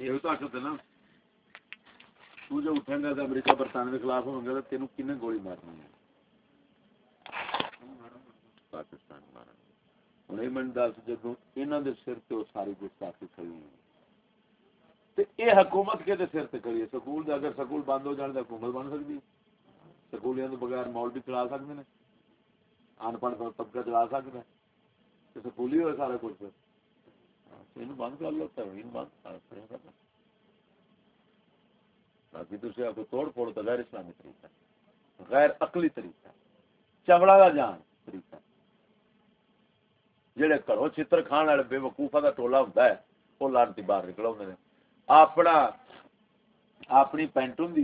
یہ تو آخر نا تو جو اٹھیں گا تو امریکہ برطانیہ کے خلاف ہوں گے تو تینوں کنے گولی مارنی ہے پاکستان مارن ہوں یہ میں دس جدو یہاں دے سر تے وہ ساری گستاخی کھڑی ہوئی تے یہ حکومت کے سر تے کھڑی ہے سکول دے اگر سکول بند ہو جان تو حکومت بن سکتی سکولیاں تو بغیر مول بھی چلا سکتے ہیں ان پڑھ طبقہ چلا سکتا ہے تے سکول ہی ہوئے سارے کچھ پھر بند کر لو تحویل بند کر باقی تھی آپ کو توڑ پھوڑ تو غیر اسلامی طریقہ غیر عقلی طریقہ چمڑا کا جان طریقہ جہے گھروں چتر کھان والے بے وقوفا کا ٹولا ہوتا ہے وہ لانتی باہر نکل آتے ہیں اپنا اپنی پینٹ ہوں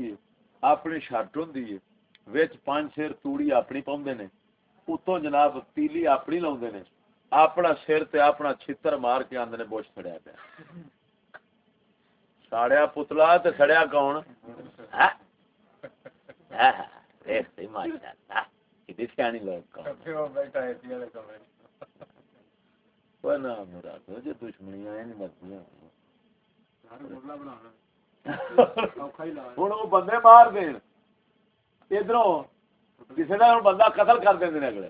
اپنی شرٹ ہوں پانچ سیر توڑی اپنی پاؤں نے اتوں جناب تیلی اپنی لاؤ نے اپنا سر تے اپنا چھتر مار کے آدھے بوش چڑیا پیا۔ ساڑیا پتلا تے سڑیا کون؟ ہاں؟ ہاں، ہاں، سیانی لوگ دشمنیاں ہوں بندے مار دین۔ ادھر کسی نے بندہ قتل کر دیں اگلے۔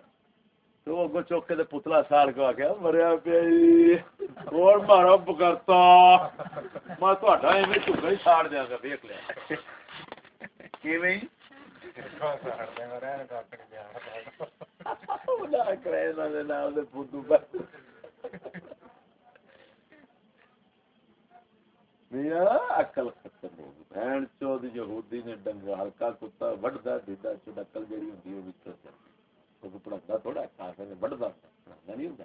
تو اگو پتلا ساڑ مریا اور مارا میں ایویں ہی ساڑ گا کیویں؟ اکل ختم ہو گئی۔ بہن چود یہودی نے ڈنگا ہلکا کتا وڈا دیدا چڈکل جیڑی ہوں پڑھا تھوڑا کافر وڈا پڑھا نہیں ہوں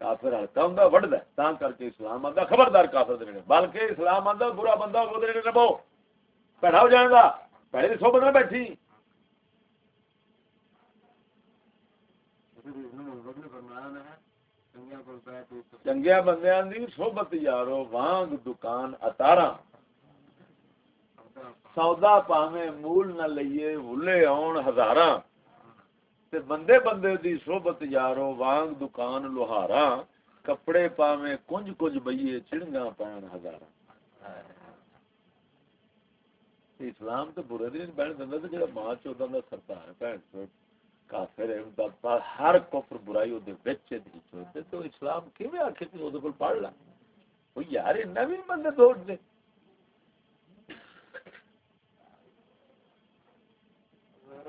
کافر ہلکا ہوں وڈا تا کر کے اسلام آتا خبردار کافر دے بلکہ اسلام آتا برا بندہ وہ نبو پیڑا ہو جائے گا پہلے سو بندہ بیٹھی۔ چنگیا بندیاں دی صحبت یارو، وانگ، دکان اتارا سودا پاویں مول نہ لئیے، ولے آن ہزاراں۔ تے بندے بندے دی صحبت یارو وانگ، دکان لوہارا کپڑے پاویں کنج کنج بئیے چڑنگا پان ہزاراں۔ اسلام تو برے دن بہن دندا تے جڑا ماں چودا دا سردار ہے بہن کافر ہے دا ہر کفر برائی او دے وچ دی چوتے تو اسلام کیویں آکھے تے او دے کول پڑھ لا؟ او یار نویں بندے دوڑ دے۔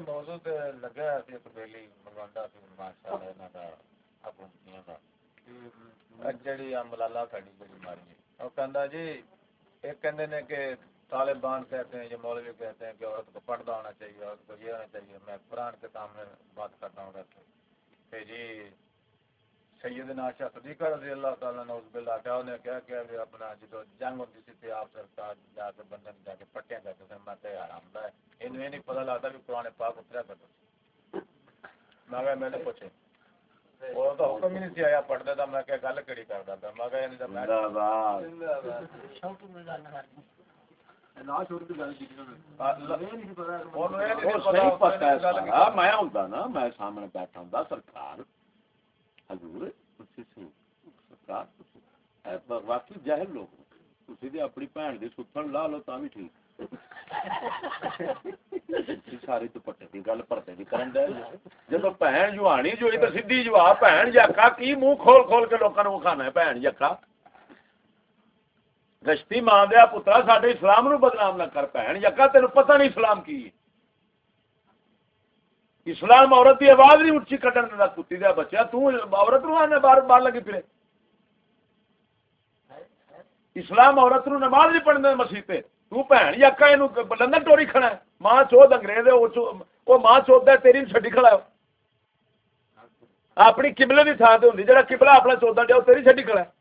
موضوع لگا ماشاء اللہ جڑی ملالا جڑی ماری جی ایک کہندے نے کہ طالبان کہتے ہیں یہ مولوی کہتے ہیں کہ عورت کو پردہ ہونا چاہیے عورت کو یہ ہونا چاہیے میں قرآن کے سامنے بات کرتا ہوں کہ جی سیدنا شاہ صدیقہ رضی اللہ تعالیٰ نے اس بلا کیا انہیں کیا کہ ابھی اپنا جدو جنگ ہوتی تھی آپ سرکار جا کے بندے جا کے پٹیاں کرتے تھے میں کہ آرام دا ہے۔ انہیں نہیں پتہ لگتا بھی قرآن پاک اتریا کرتا میں کہ میں نے پوچھے۔ وہ تو حکم ہی نہیں سی آیا پڑھتا تھا میں کہ گل کیڑی کرتا تھا میں کہ زندہ باد۔ میں سامنے بیٹھا ہوں سرکار حضور واقعی جاہل لوگ تھی اپنی بھن کی ستن لا لو تا بھی ٹھیک۔ ساری تو پٹے کی گل پرتے کی کرن دے۔ جب بھن جوانی جو تو سیدھی جواب، بھن یکا کی منہ کھول کھول کے لوگوں کو کھانا ہے؟ بھن یکا گشتی ماں دیا پترا سڈے اسلام نو بدنام نہ کر۔ بھن یکا تین پتہ نہیں اسلام کی ہے۔ اسلام عورت کی آواز نہیں اچھی کٹن دینا کتی دیا بچہ تورت نو آنے باہر باہر لگی پھرے۔ اسلام عورت نو نماز نہیں پڑھنے مسیح پہ تو بھن یا کہ لندن ٹوری کھڑا ہے۔ ماں چوت انگریز ہے، وہ ماں چوت ہے، تیری چڈی کھڑا ہے۔ اپنی قبلے کی تھان سے ہوتی جا قبلہ اپنا چوتھا ڈیا تیری چڈی کھڑا ہے۔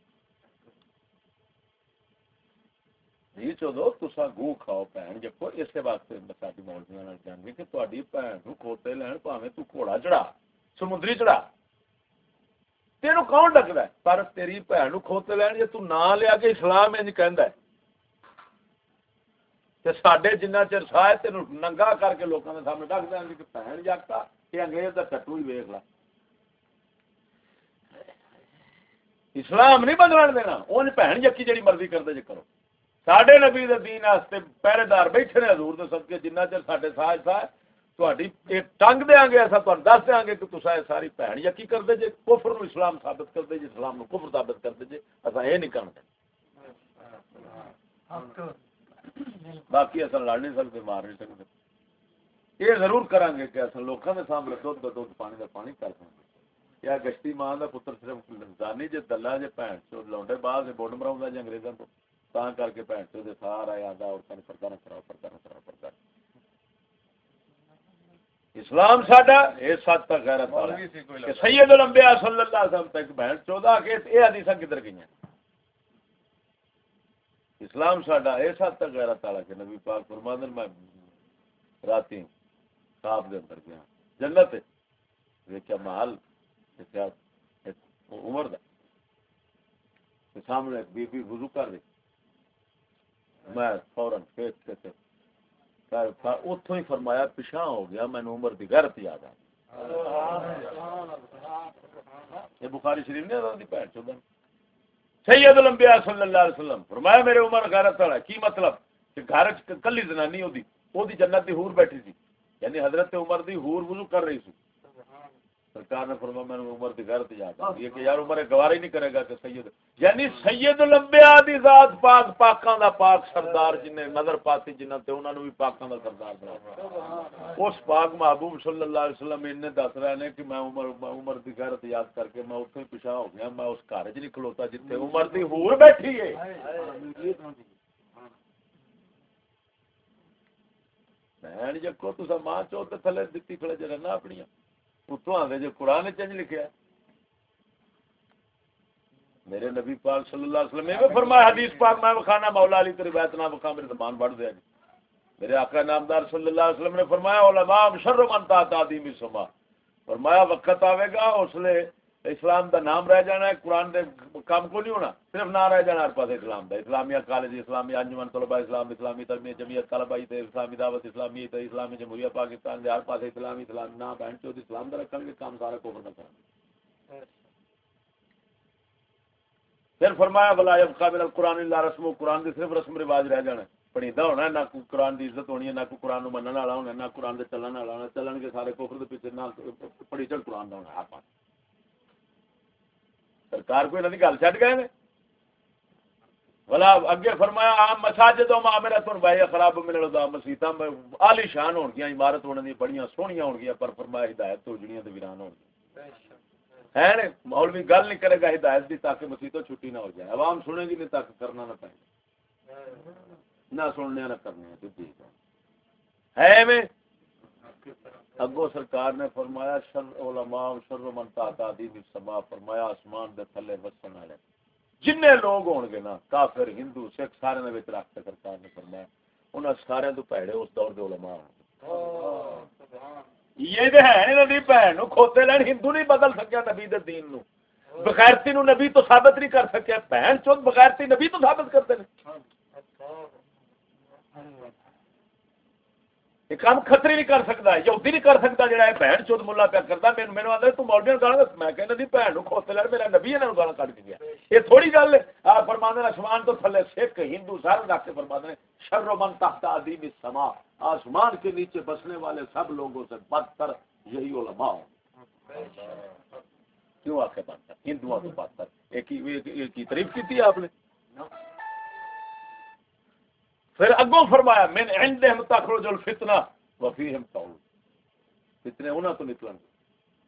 جی چودو تسا گو کھاؤ بھن جکو اس واسطے ساری مولویا جنگ کہ تاری بھن کو کھوتے لین پاوے تو گھوڑا چڑھا سمندری چڑھا تینوں کون ڈکتا ہے پر تیری بھن نو کھوتے لین جی تو نہ لیا کے اسلام انج کہندا ہے تے ساڈے جنہ چر سائے تینوں ننگا کر کے لوکاں دے سامنے ڈک دیں کہ بھن جاگتا کہ انگریز دا ٹٹو ہی ویکھ لا اسلام نہیں بدلن دینا اون بھن جکی جڑی مرضی کردے جے کرو ساڈے نبی دے دین واسطے پہرے دار بیٹھے نے حضور دے صدقے جنہ چر ساڈے ساج سا تہاڈی ایک ٹنگ دیاں گے اسا تہاڈوں دس دیاں گے کہ تساں اے ساری بہن یقین کردے جے کفر نو اسلام ثابت کردے جے اسلام نو کفر ثابت کردے جے اسا اے نہیں کرنا باقی اصل لڑ نہیں سکتے مار نہیں سکتے یہ ضرور کریں گے کہ اصل لوگوں کے سامنے دھد کا دھد پانی کا پانی کر سکتے یا گشتی ماں کا پتر صرف لنزانی جی دلہ جی بھن چو لوڈے باہر سے بوڈ مراؤں جی انگریزوں کو تا کر کے بھن چو سارا یاد عورتوں نے پردہ نہ کراؤ پردہ نہ کراؤ پردہ اسلام ساڈا یہ سات تک غیرت والا کہ سید الانبیاء صلی اللہ علیہ وسلم تک بہن چودہ کے یہ حدیث کدھر گئی اسلام ساڈا اس حد تک غیرت والا کہ نبی پاک فرماندن میں راتی خواب دے اندر گیا جنت ویکھیا محل کیا عمر دا سامنے بی بی وضو کر رہی میں فورن فیس کے تے اتوں ہی فرمایا پچھا ہو گیا، میں عمر دی غیرت یاد آ یہ بخاری شریف نے دی بھن چودہ سید الانبیاء صلی اللہ علیہ وسلم، فرمایا، میرے عمر غیرت والا کی مطلب؟ کہ گھر کلی زنانی ہوتی وہ جنت دی حور بیٹھی تھی یعنی حضرت عمر دی حور وضو کر رہی سی۔ سرکار نے فرمایا میں نے عمر دی غیرت یاد آ کہ یار عمر گوارا ہی نہیں کرے گا کہ سید. یعنی سید الانبیاء دی ذات پاک پاکاں دا پاک سردار جن نے نظر پاتی جنہ تے انہاں نو بھی پاکاں دا سردار بنایا اس پاک محبوب صلی اللہ علیہ وسلم انہیں دس رہے نے کہ میں عمر عمر دی غیرت یاد کر کے میں اوتھے پیچھے ہو گیا میں اس گھر وچ نہیں کھلوتا جتھے عمر دی حور بیٹھی ہے۔ بہن جکو تسا ماں چو تے تھلے دتی کھڑے جے رہنا اپنی اتو آدھے جو قرآن چنج لکھا میرے نبی پاک صلی اللہ علیہ وسلم میں فرمایا، حدیث پاک میں بخانا مولا علی تیری بیت نام بخا میرے زبان بڑھ دیا جی۔ میرے آقا نامدار صلی اللہ علیہ وسلم نے فرمایا، علماء شر من تا تعظیم سما۔ فرمایا، وقت آوے گا، اس لیے اسلام دا نام رہ جانا ہے، قرآن دے کام کو نہیں ہونا، صرف نہ رہ جانا ہر پاس اسلام دا۔ اسلامیہ کالج، اسلامی انجمن طلبہ اسلام اسلامی تربیت، جمعیت طلبہ تے اسلامی دعوت، اسلامی تے اسلامی جمہوریہ پاکستان دے، ہر پاس اسلامی، اسلام نہ بہن چود اسلام دا رکھن گے، کام سارا کفر نہ کرن پھر فرمایا بلا یبقى من القران الا رسم، قرآن دی صرف رسم رواج رہ جانا پڑھیندا ہونا نہ کوئی قرآن دی عزت ہونی ہے، نہ کوئی قرآن نو منن والا ہونا نہ قرآن دے چلن والا ہونا چلن کے سارے کفر دے پیچھے، نہ پڑھی چل قرآن دا ہونا ہر پاس سرکار کوئی نہ گل چڈ گئے بلا اگے فرمایا عام مساجد و معاملات بھائی، خراب ملے دا مسیتاں عالی شان ہون گیا عمارت ہونے دی بڑیاں سونیاں ہون گیا پر فرمایا ہدایت تو جڑیاں تے ویران ہون ہے نے؟ مولوی گل نہیں کرے گا ہدایت دی تاکہ مسیتوں چھٹی نہ ہو جائے۔ عوام سنے گی نہیں تاکہ کرنا نہ پائے نہ سننے نہ کرنے ہے۔ میں اگو سرکار نے فرمایا، شر علماء شر من تا دی سما، فرمایا، آسمان دے تھلے وسن والے۔ جن لوگ ہون گے نا، کافر، ہندو، سکھ، سارے دے وچ رکھ سرکار نے فرمایا، انہاں سارے تو پیڑے اس دور دے علماء یہ دے ہے انہاں دی بہن، نو کھوتے لین ہندو نہیں بدل سکیا نبی دے دین نو۔ بغیرتی نو نبی تو ثابت نہیں کر سکیا۔ بہن چود بغیرتی نبی تو ثابت کرتے ہیں یہ کام خطری نہیں کر سکتا، یہودی نہیں کر سکتا، جڑا ہے بہن چود ملا پیا کرتا میں مینوں آندا تو مولوی گانا میں کہنا دی بہن نو کھوتے لڑ، میرا نبی انہاں گانا کٹ کے گیا۔ یہ تھوڑی گل ہے۔ آپ فرماندے آسمان تو تھلے سکھ، ہندو سارے رکھ کے فرماندے شر من تحت ادیم السما آسمان کے نیچے بسنے والے سب لوگوں سے بدتر یہی علماء ہوں۔ کیوں آخر بدتر؟ ہندوؤں سے بدتر۔ ایک کی تعریف کی تھی آپ نے؟ پھر اگوں فرمایا، من عندهم تخرج الفتنہ وفيهم طول فتنے انہاں تو نکلن گے۔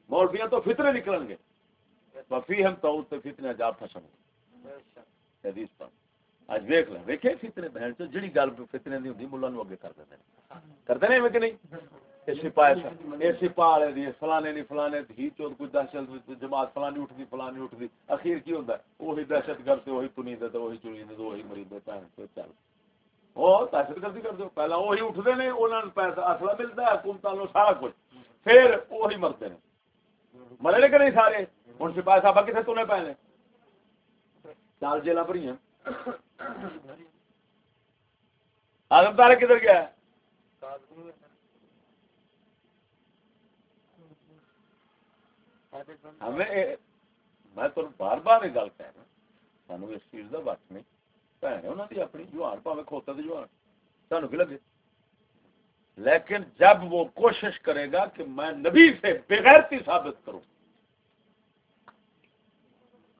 مولویاں تو فتنے نکلن گے۔ وفيهم طول تے فتنے جا پھسن گے حدیث پر اج دیکھ لیں۔ ویکھے فتنے بہن چ جڑی گل فتنے دی ہوندی مولا نو اگے کر دیندے کر دیندے کہ نہیں؟ یہ سپاہ یہ سپاہ والے دی فلانے نہیں فلانے ہی چوت کوئی دہشت جماعت فلانی اٹھ دی فلانی اٹھ دی اخیر کی ہوتا ہے؟ وہی دہشت گرد تے وہی تنی دے تے وہی چنی دے وہی مریض بہن تو چل۔ وہ دہشت گردی کر دو۔ پہلا وہی اٹھتے ہیں انہوں نے پیسہ اصلا ملتا ہے حکومت لو سارا کچھ۔ پھر وہی مرتے ہیں۔ مرے کہ نہیں سارے؟ ہوں سپاہ صاحب کتنے تنے پے نے؟ چار جیل بھری آدم تارے کدھر گیا ہمیں میں تو بار بار یہ گل کہہ رہا سانو اس چیز کا وقت نہیں۔ اپنی جوان پاوے کھوتا تو جوان سانو کی لگے لیکن جب وہ کوشش کرے گا کہ میں نبی سے بغیرتی ثابت کروں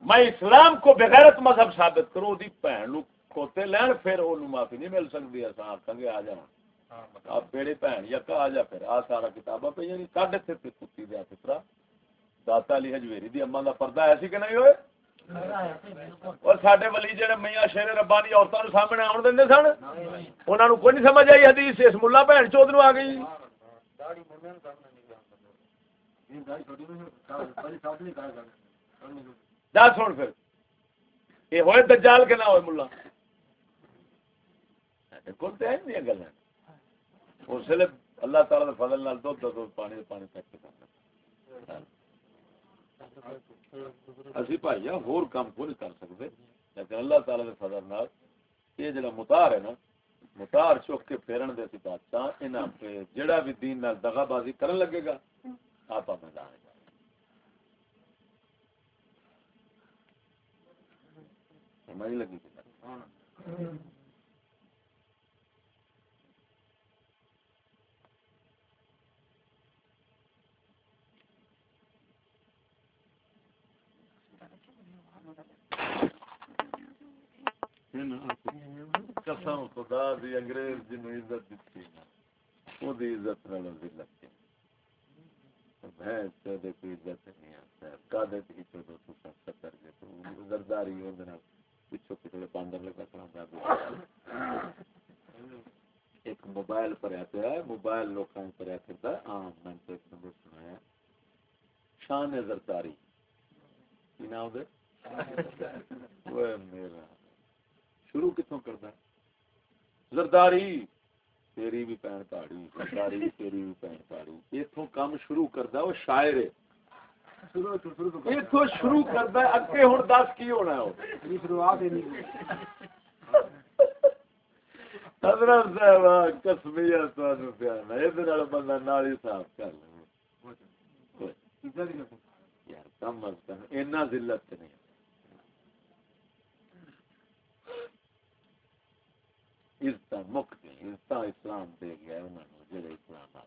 میں اسلام کو بغیرت مذہب ثابت کروں دی بھن کھوتے لین پھر وہ معافی نہیں مل سکتی اصا آخان گے آ جانا آپ بیڑے بھن یا آ جا پھر آ سارا کتاباں پہ یعنی کڈ اتنے کتی دیا پترا داتا علی ہجویری دی اما دا پردہ ایسی کہ نہیں ہوئے اور ساڈے ولی جڑے میاں شیر ربانی عورتوں سامنے آن دیں سن انہوں نے کوئی نہیں سمجھ آئی حدیث، اس ملا بھن چوت نو آ گئی۔ دس ہوں پھر۔ یہ ہوئے دجال کے نہ ہوئے ملا؟ کون تو ہے گلا اس لیے اللہ تعالی فضل نال دو دو پانی پانی تک کرنا اسی بھائی ہور کام کو نہیں کر سکتے؟ لیکن اللہ تعالی کے فضل نال یہ جڑا متار ہے نا متار چوک کے پھیرن دے سی بادشاہ، انہاں پہ جڑا بھی دین نال دغا بازی کرن لگے گا، آپ میدان سمجھ لگی قسم خدا دی انگریز جنو عزت دیتی وہ دی عزت نال ذلت بھینس تے دے کوئی عزت نہیں آتا کادے تے تو تو تو سکر دے تو زرداری ہو دے نال پچھو پچھو باندر لگا کھڑا دا ایک موبائل پر آتا ہے موبائل لوکاں پر آتا ہے عام میں تو ایک نمبر سنایا شان زرداری کی نام دے وہ میرا شروع کتوں کرتا ہے زرداری تیری بھی پین پاڑی زرداری تیری بھی پین پاڑی اتوں کام شروع کرتا وہ شاعر ہے اتوں شروع کرتا ہے اگے ہوں دس کی ہونا ہے حضرت صاحب کسمیا تمہیں پیار ہے یہ بندہ نال ہی صاف کر لے کم از کم اینا ذلت نہیں۔ عزت مکت عزت اسلام دے گیا انہوں نے جڑے اسلام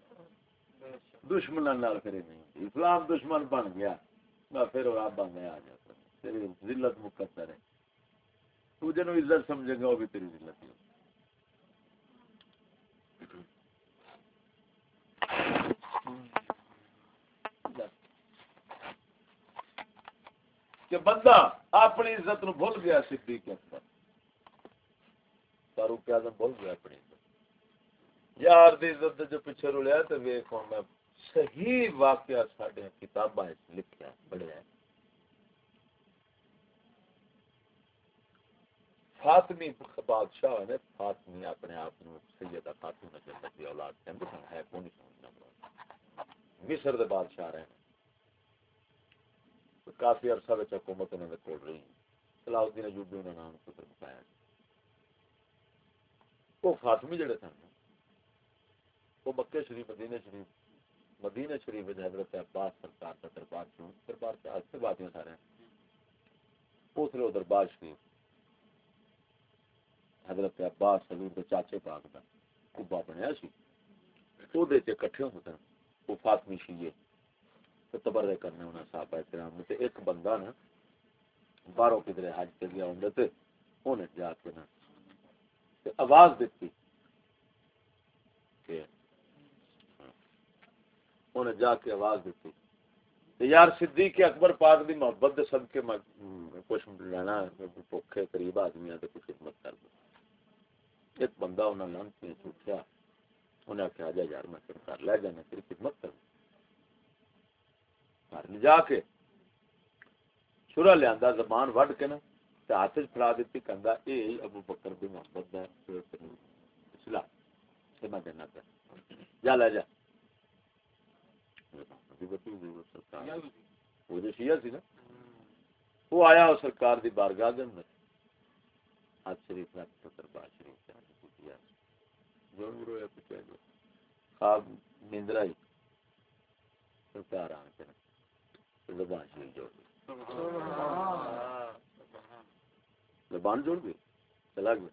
دشمن نال کرے نہیں اسلام دشمن بن گیا میں پھر آپ میں آ جاتا تیری ذلت مقدر ہے۔ تو جنو عزت سمجھے گا وہ بھی تیری ذلت ہی ہوگی کہ بندہ اپنی عزت نو بھول گیا، صدیق اکبر۔ فاروق اعظم بول گیا اپنی عزت۔ یار دی عزت جو پیچھے رولیا تے ویکھ ہن میں صحیح واقعہ ساڈے کتاباں وچ لکھیا پڑھیا فاطمی بادشاہ نے، فاطمی اپنے آپ نو سیدہ خاتون جنت دی اولاد کہندے ہے کون سمجھنا مصر دے بادشاہ رہے کافی عرصہ وچ حکومت انہوں نے توڑ رہی صلاح الدین ایوبی انہوں نے نام پتر بتایا وہ فاطمی جڑے سن وہ مکے شریف مدینے شریف مدینے شریف حضرت عباس سرکار کا دربار کیوں دربار سے آج سے باتیں سارے۔ اس لیے دربار شریف، حضرت عباس حضور کے چاچے پاک کا کبا بنیا سی۔ وہ کٹھے ہوتے ہیں وہ فاطمی شیے تو تبرے کرنے انہیں صاحب احترام میں ایک بندہ نا باہروں کدھر حج کے گیا ہوں تے انہیں جا کے نا آواز دیتی انہیں جا کے آواز دیتی یار صدیق اکبر پاک دی محبت دے سب کے کچھ لینا پوکھے قریب آدمی تو کچھ خدمت کر دو۔ ایک بندہ انہوں نے لانتی اٹھیا انہیں آخیا جا یار میں تیرے گھر لے جانا، تیری خدمت کر گھر لے جا کے چھرا لیا زبان وڈ کے نا ہاتھ فڑا دیتی کہ اے ابو بکر بھی محبت ہے سلا میں دینا پہ جا لے جا۔ وہ جو شیعہ سی نا، وہ آیا اور سرکار دی بارگاہ دے اندر۔ ہاتھ شریف رکھ دربار شریف پوچھیا جو رویا پوچھا جو خواب نیندرا ہی سرکار آن کے زبان شریف جوڑ دی زبان جوڑ گئی چلا گیا۔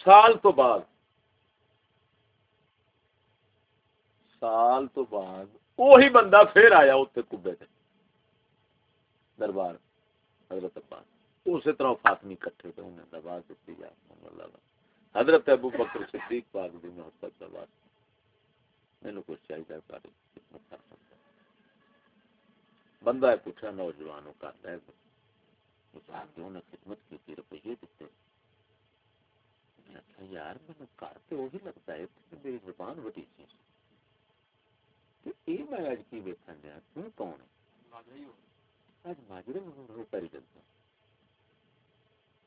سال تو بعد، سال تو بعد وہی بندہ پھر آیا اتنے کبے سے دربار حضرت عباس۔ اسی طرح فاطمی کٹھے تھے انہیں دبا دیتی جا اللہ حضرت ابو بکر صدیق پاک دی محبت کا بات مینو کچھ چاہیے خدمت کر سکتا بندہ پوچھا، نوجوانوں کا کیوں نہ خدمت کی تھی روپیے دیتے۔ یار، میں گھر تو وہی لگتا ہے میری زبان بڑی چیز یہ میں اج کی ویکن دیا تم کون ہے؟ اج ماجرے میں کری جلتا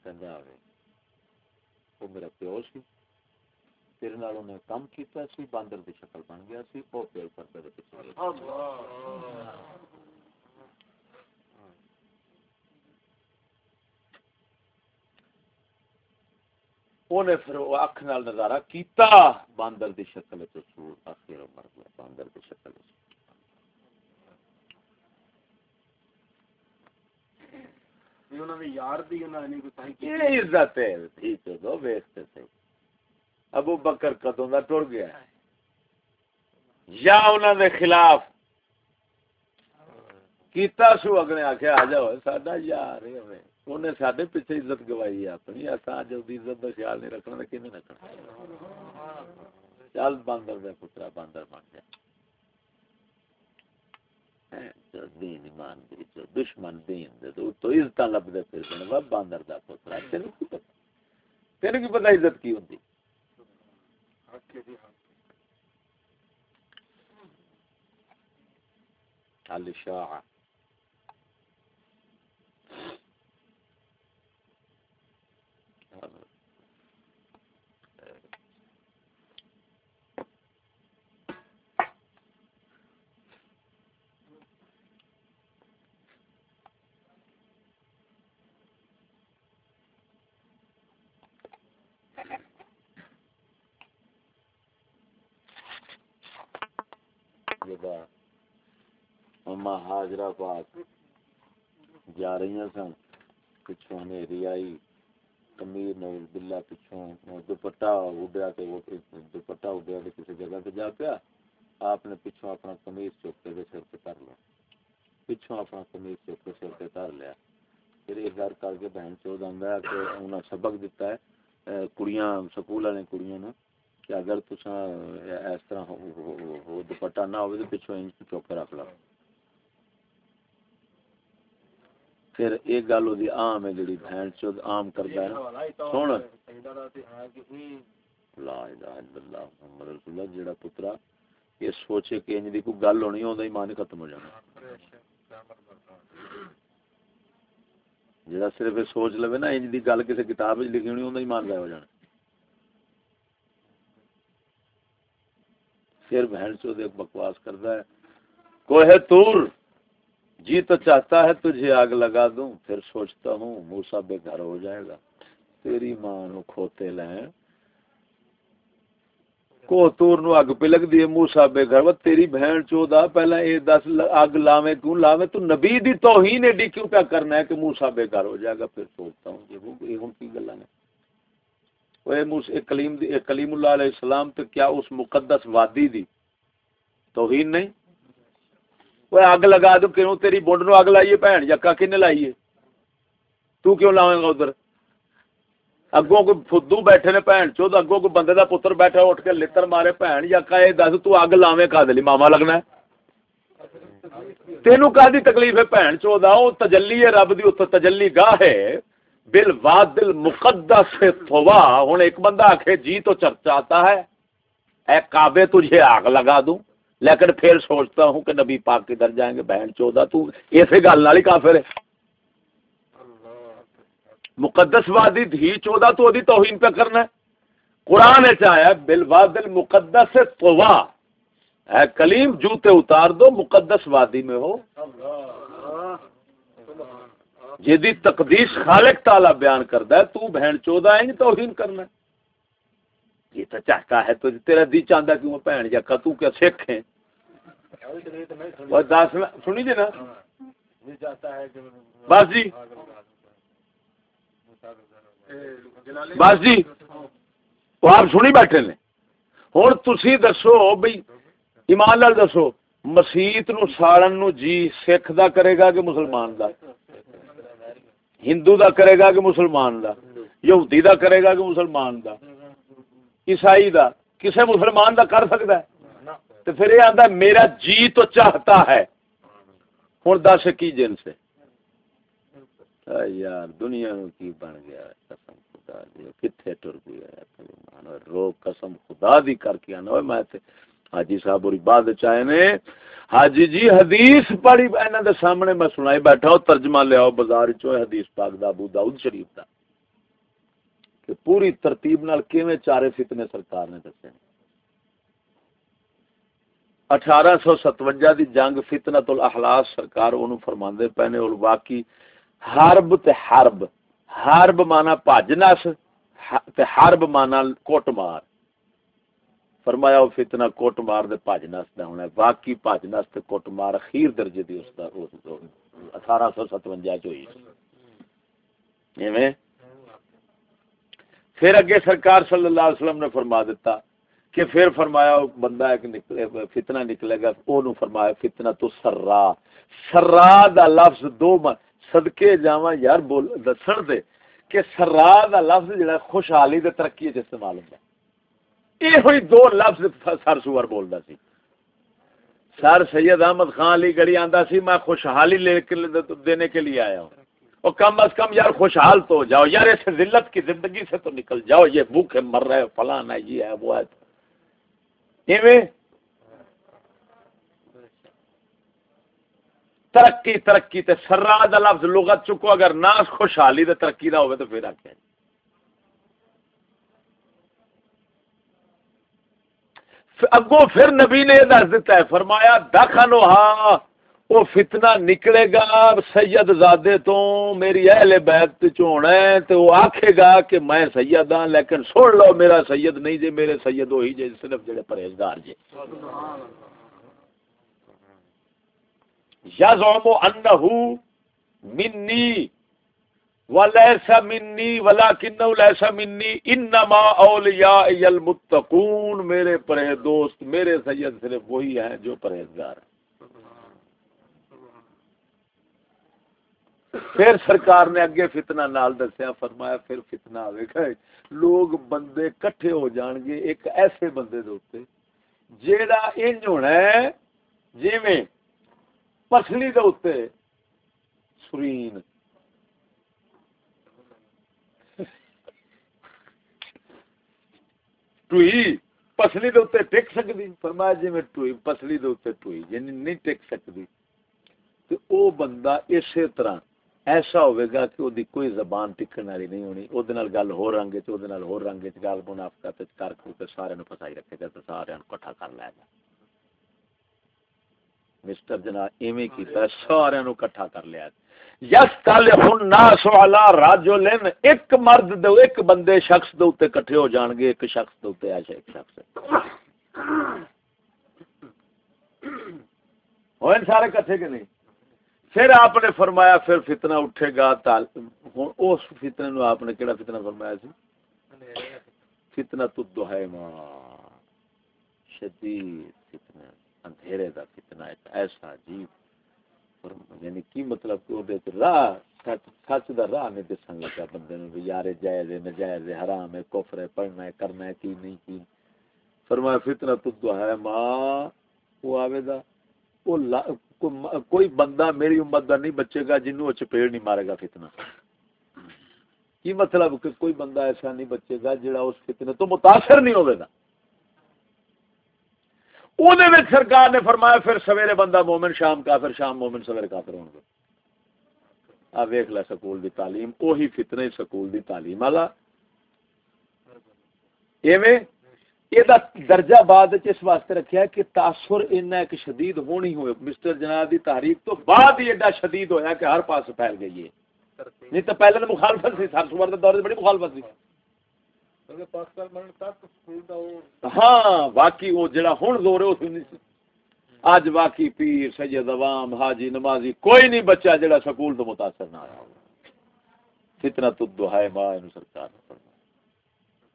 کنجا آئے وہ میرا پیو سی۔ تیرے نال انہیں کام کیتا سی باندر دی شکل بن گیا سی وہ پیل پر پیچھے انہیں پھر وہ اکھ نال نظارہ کیتا باندر دی شکل وچ سور اخیر مر گیا باندر دی شکل وچ۔ ابو بکر کدوں کا ٹر گیا یا انہوں دے خلاف کیتا سو اگنے آخیا آ جاؤ، ساڈا یار انہیں سڈے پیچھے عزت گوائی اپنی۔ اصا جب عزت کا خیال نہیں رکھنا تو کھنے رکھنا چل باندر دے پترا، باندر بن جا۔ دین ایمان دی دشمن دین دے، تو تو عزت لب دے پھر باندر دا پترا۔ تینوں کی پتہ؟ تینوں کی پتہ عزت کی ہوندی؟ الشاعة اما حاجرہ پاک جا رہی سن، پچھوں نیری آئی کمیر نوز بلا پچھوں دوپٹا اڈیا تے وہ دوپٹا اڈیا تے کسی جگہ تے جا پیا۔ آپ نے پچھوں اپنا کمیز چک کے سر پہ کر لیا۔ پچھوں اپنا کمیز چک کے سر پہ کر لیا۔ پھر ایک گھر کر کے بہن چود آندا ہے کہ انہاں سبق دیتا ہے کڑیاں، سکول والے کڑیاں نے کہ اگر تسا اس طرح دوپٹا نہ ہوئے تو پچھوں انج چوک کے رکھ لو۔ پھر ایک گل وہ عام ہے جڑی بہن چود عام کرتا ہے۔ سن۔ لا الہ الا اللہ محمد رسول اللہ جڑا پترا یہ سوچے کہ انج دی کوئی گل ہونی ہوندا ایمان ختم ہو جانا۔ جڑا صرف سوچ لوے نا، انج دی گل کسی کتاب وچ لکھی ہونی ہوندا ایمان ضائع ہو جانا۔ پھر بہن چو دیکھ بکواس کرتا ہے۔ کوہ تور؟ جی تو چاہتا ہے تجھے آگ لگا دوں، پھر سوچتا ہوں موسا بے گھر ہو جائے گا۔ تیری ماں نو کھوتے لیں کو تور نو اگ پہ لگ دیے موسا بے گھر۔ وہ تیری بہن چودا پہلا اے دس اگ لاویں کیوں؟ لاویں تو نبی دی توہین ایڈی کیوں کیا کرنا ہے کہ موسا بے گھر ہو جائے گا؟ پھر سوچتا ہوں یہ وہ یہ ہن کی گلاں نے۔ کلیم دی اے کلیم اللہ علیہ السلام تو کیا اس مقدس وادی دی توہین نہیں؟ وہ اگ لگا دو کیوں تیری بونڈ نو اگ لائیے بھن جکا کن لائیے تو کیوں لاویں گا ادھر اگوں کوئی فدو بیٹھے نے بھن چو اگوں کوئی بندے دا پتر بیٹھا اٹھ کے لتر مارے بھن جکا یہ دس تو اگ لاویں کا دلی ماما لگنا ہے تینوں کا دی تکلیف ہے بھن چو دا او تجلی ہے رب دی اتنے تجلی گاہ ہے بل وادل مقدس فوا ہوں ایک بندہ آخے جی تو چرچا آتا ہے اے کعبے تجھے آگ لگا دوں لیکن پھر سوچتا ہوں کہ نبی پاک کدھر جائیں گے، بہن چودہ، تو ایسے گل والی کافر ہے۔ مقدس وادی دھی چودہ، تو دی توہین پہ کرنا ہے۔ قرآن چاہیا بل وادل مقدس اے کلیم، جوتے اتار دو، مقدس وادی میں ہو۔ جدی تقدیس خالق تعالی بیان کردا ہے، تو بہن چودہ ہے توہین کرنا ہے۔ یہ تو چاہتا ہے، تو تیرا دی چاہتا کہ وہ بہن جا تو کیا سکھ ہیں اور دس سنی جی نا؟ بس جی۔ بس جی۔ وہ آپ سنی بیٹھے نے۔ ہوں تھی دسو بھائی ایمان لال دسو مسیت نو ساڑن نو جی سکھ دا کرے گا کہ مسلمان دا؟ ہندو دا کرے گا کہ مسلمان دا؟ یہودی دا کرے گا کہ مسلمان دا؟ عیسائی دا، کسے مسلمان دا کر سکتا ہے؟ تو پھر یہ آتا میرا جی تو چاہتا ہے۔ ہوں، دس کی جنس ہے یار، دنیا نو کی بن گیا قسم خدا دی، کتھے ٹر گیا رو قسم خدا دی کر کے آنا۔ میں حاجی صاحب اور بعد چاہے نے۔ حاجی جی حدیث پڑھی، انہاں دے سامنے میں سنائی بیٹھا ہوں، ترجمہ لے آؤ بازار چو حدیث پاک دا ابو داؤد شریف دا۔ کہ پوری ترتیب نال کیویں چارے فتنے سرکار نے دسے اٹھارہ سو ستوجا دی جنگ فتنت الاحلاس سرکار انہوں فرماندے پہنے اور واقعی حرب تے حرب حرب مانا پاجنس تے حرب مانا کوٹ مار۔ فرمایا وہ فتنہ کوٹ مار دے پاجنس دا ہونا ہے۔ واقعی پاجنس تے کوٹ مار اخیر درجے دی اس دا اٹھارہ سو ستوجا ستونجا چوئی ایویں پھر اگے سرکار صلی اللہ علیہ وسلم نے فرما دیتا کہ پھر فرمایا بندہ ایک نکلے فتنہ نکلے گا او فرمایا فتنہ تو سرا۔ سرا دا لفظ دو من صدقے جاواں یار بول دسن دے کہ سرا دا لفظ جڑا خوشحالی تے ترقی وچ استعمال ہوندا اے ہوئی دو لفظ سر سور بولدا سی۔ سر سید احمد خان علی گڑی آندا سی، میں خوشحالی لے کے دینے کے لیے آیا ہوں۔ اور کم از کم یار خوشحال تو ہو جاؤ۔ یار ایسے ذلت کی زندگی سے تو نکل جاؤ۔ یہ بھوکے مر رہے فلاں ہے یہ ہے وہ ہے ترقی ترقی تے سرا دا لفظ لغت چکو۔ اگر نہ خوشحالی تے ترقی دا ہوئے تو پھر آکے اگو پھر نبی نے دس دیتا ہے فرمایا دخنو ہاں وہ فتنہ نکلے گا سید زادے تو میری اہل بیت چونا ہے تو وہ آکھے گا کہ میں سید ہاں لیکن سن لو میرا سید نہیں جے، میرے سید وہی جے، صرف جڑے پرہیزگار جے۔ یزعم انه منی ولیس منی ولکنه لیس منی انما اولیاء المتقون۔ میرے پرہ دوست، میرے سید صرف وہی ہیں جو پرہیزگار ہیں۔ پھر سرکار نے اگے فتنہ نال دسیا، فرمایا پھر فتنہ آئے گا۔ لوگ بندے کٹھے ہو جان گے، ایک ایسے بندے دے جیڑا انج ہونا ہے جویں پسلی دے سرین۔ ٹوئی پسلی دے ٹک سکدی۔ فرمایا جویں ٹوئی پسلی دے ٹوئی یعنی نہیں ٹک سکدی۔ تے او بندہ اسی طرح ایسا ہوئے گا کہ وہ کوئی زبان ٹکن والی نہیں ہونی۔ وہ گل ہو رنگ ہو رنگ گل منافقت کر کے سارے نو پھسائی رکھے گا تو سارے نو کٹھا کر لے گا۔ مسٹر جناب، ایویں کیتا سارے نو کٹھا کر لیا۔ یس کل الناس علی رجلن، ایک مرد دے ایک بندے شخص دے اوتے کٹھے ہو جان گے، ایک شخص دے اوتے ایسا ایک شخص ہوئے سارے کٹھے کہ نہیں؟ پھر آپ نے فرمایا پھر فتنہ اٹھے گا اس فتنے نو آپ نے کہڑا فتنہ فرمایا سی؟ فتنہ تو دہائے شدید فتنہ، اندھیرے دا فتنہ ایسا عجیب یعنی کی مطلب کہ وہ راہ، سچ دا راہ نہیں دسن لگا بندے نو یار جائز ہے، نجائز ہے، حرام ہے، کفر ہے، پڑھنا ہے، کرنا ہے، کی نہیں کی؟ فرمایا فتنہ تو دہائے وہ آوے دا وہ کوئی بندہ میری امت کا نہیں، بچے گا جنوں وہ چپیڑ نہیں مارے گا فتنہ۔ کی مطلب کہ کوئی بندہ ایسا نہیں، بچے گا جڑا اس فتنے تو متاثر نہیں ہوئے گا۔ سرکار نے فرمایا، پھر سویرے بندہ مومن شام کافر، شام مومن سویرے کافر ہوں گے۔ آ ویخ لے سکول دی تعلیم وہی فتنے سکول دی تعلیم والا۔ ایویں یہ درجہ بعد اس واسطے رکھا کہ تاثر اینا ایک شدید ہونی ہوئے مسٹر جناب دی تحریک تو بعد ہی ایڈا شدید ہویا کہ ہر پاس پھیل گئی ہے نہیں تو پہلے تو مخالفت سی سر سمر دور سے بڑی مخالفت سی ہاں باقی وہ جڑا ہوں زور ہے اج باقی پیر سید عوام حاجی نمازی کوئی نہیں بچہ جڑا سکول تو متاثر نہ آیا فتنہ تو دعائے ماں سرکار نے فرمایا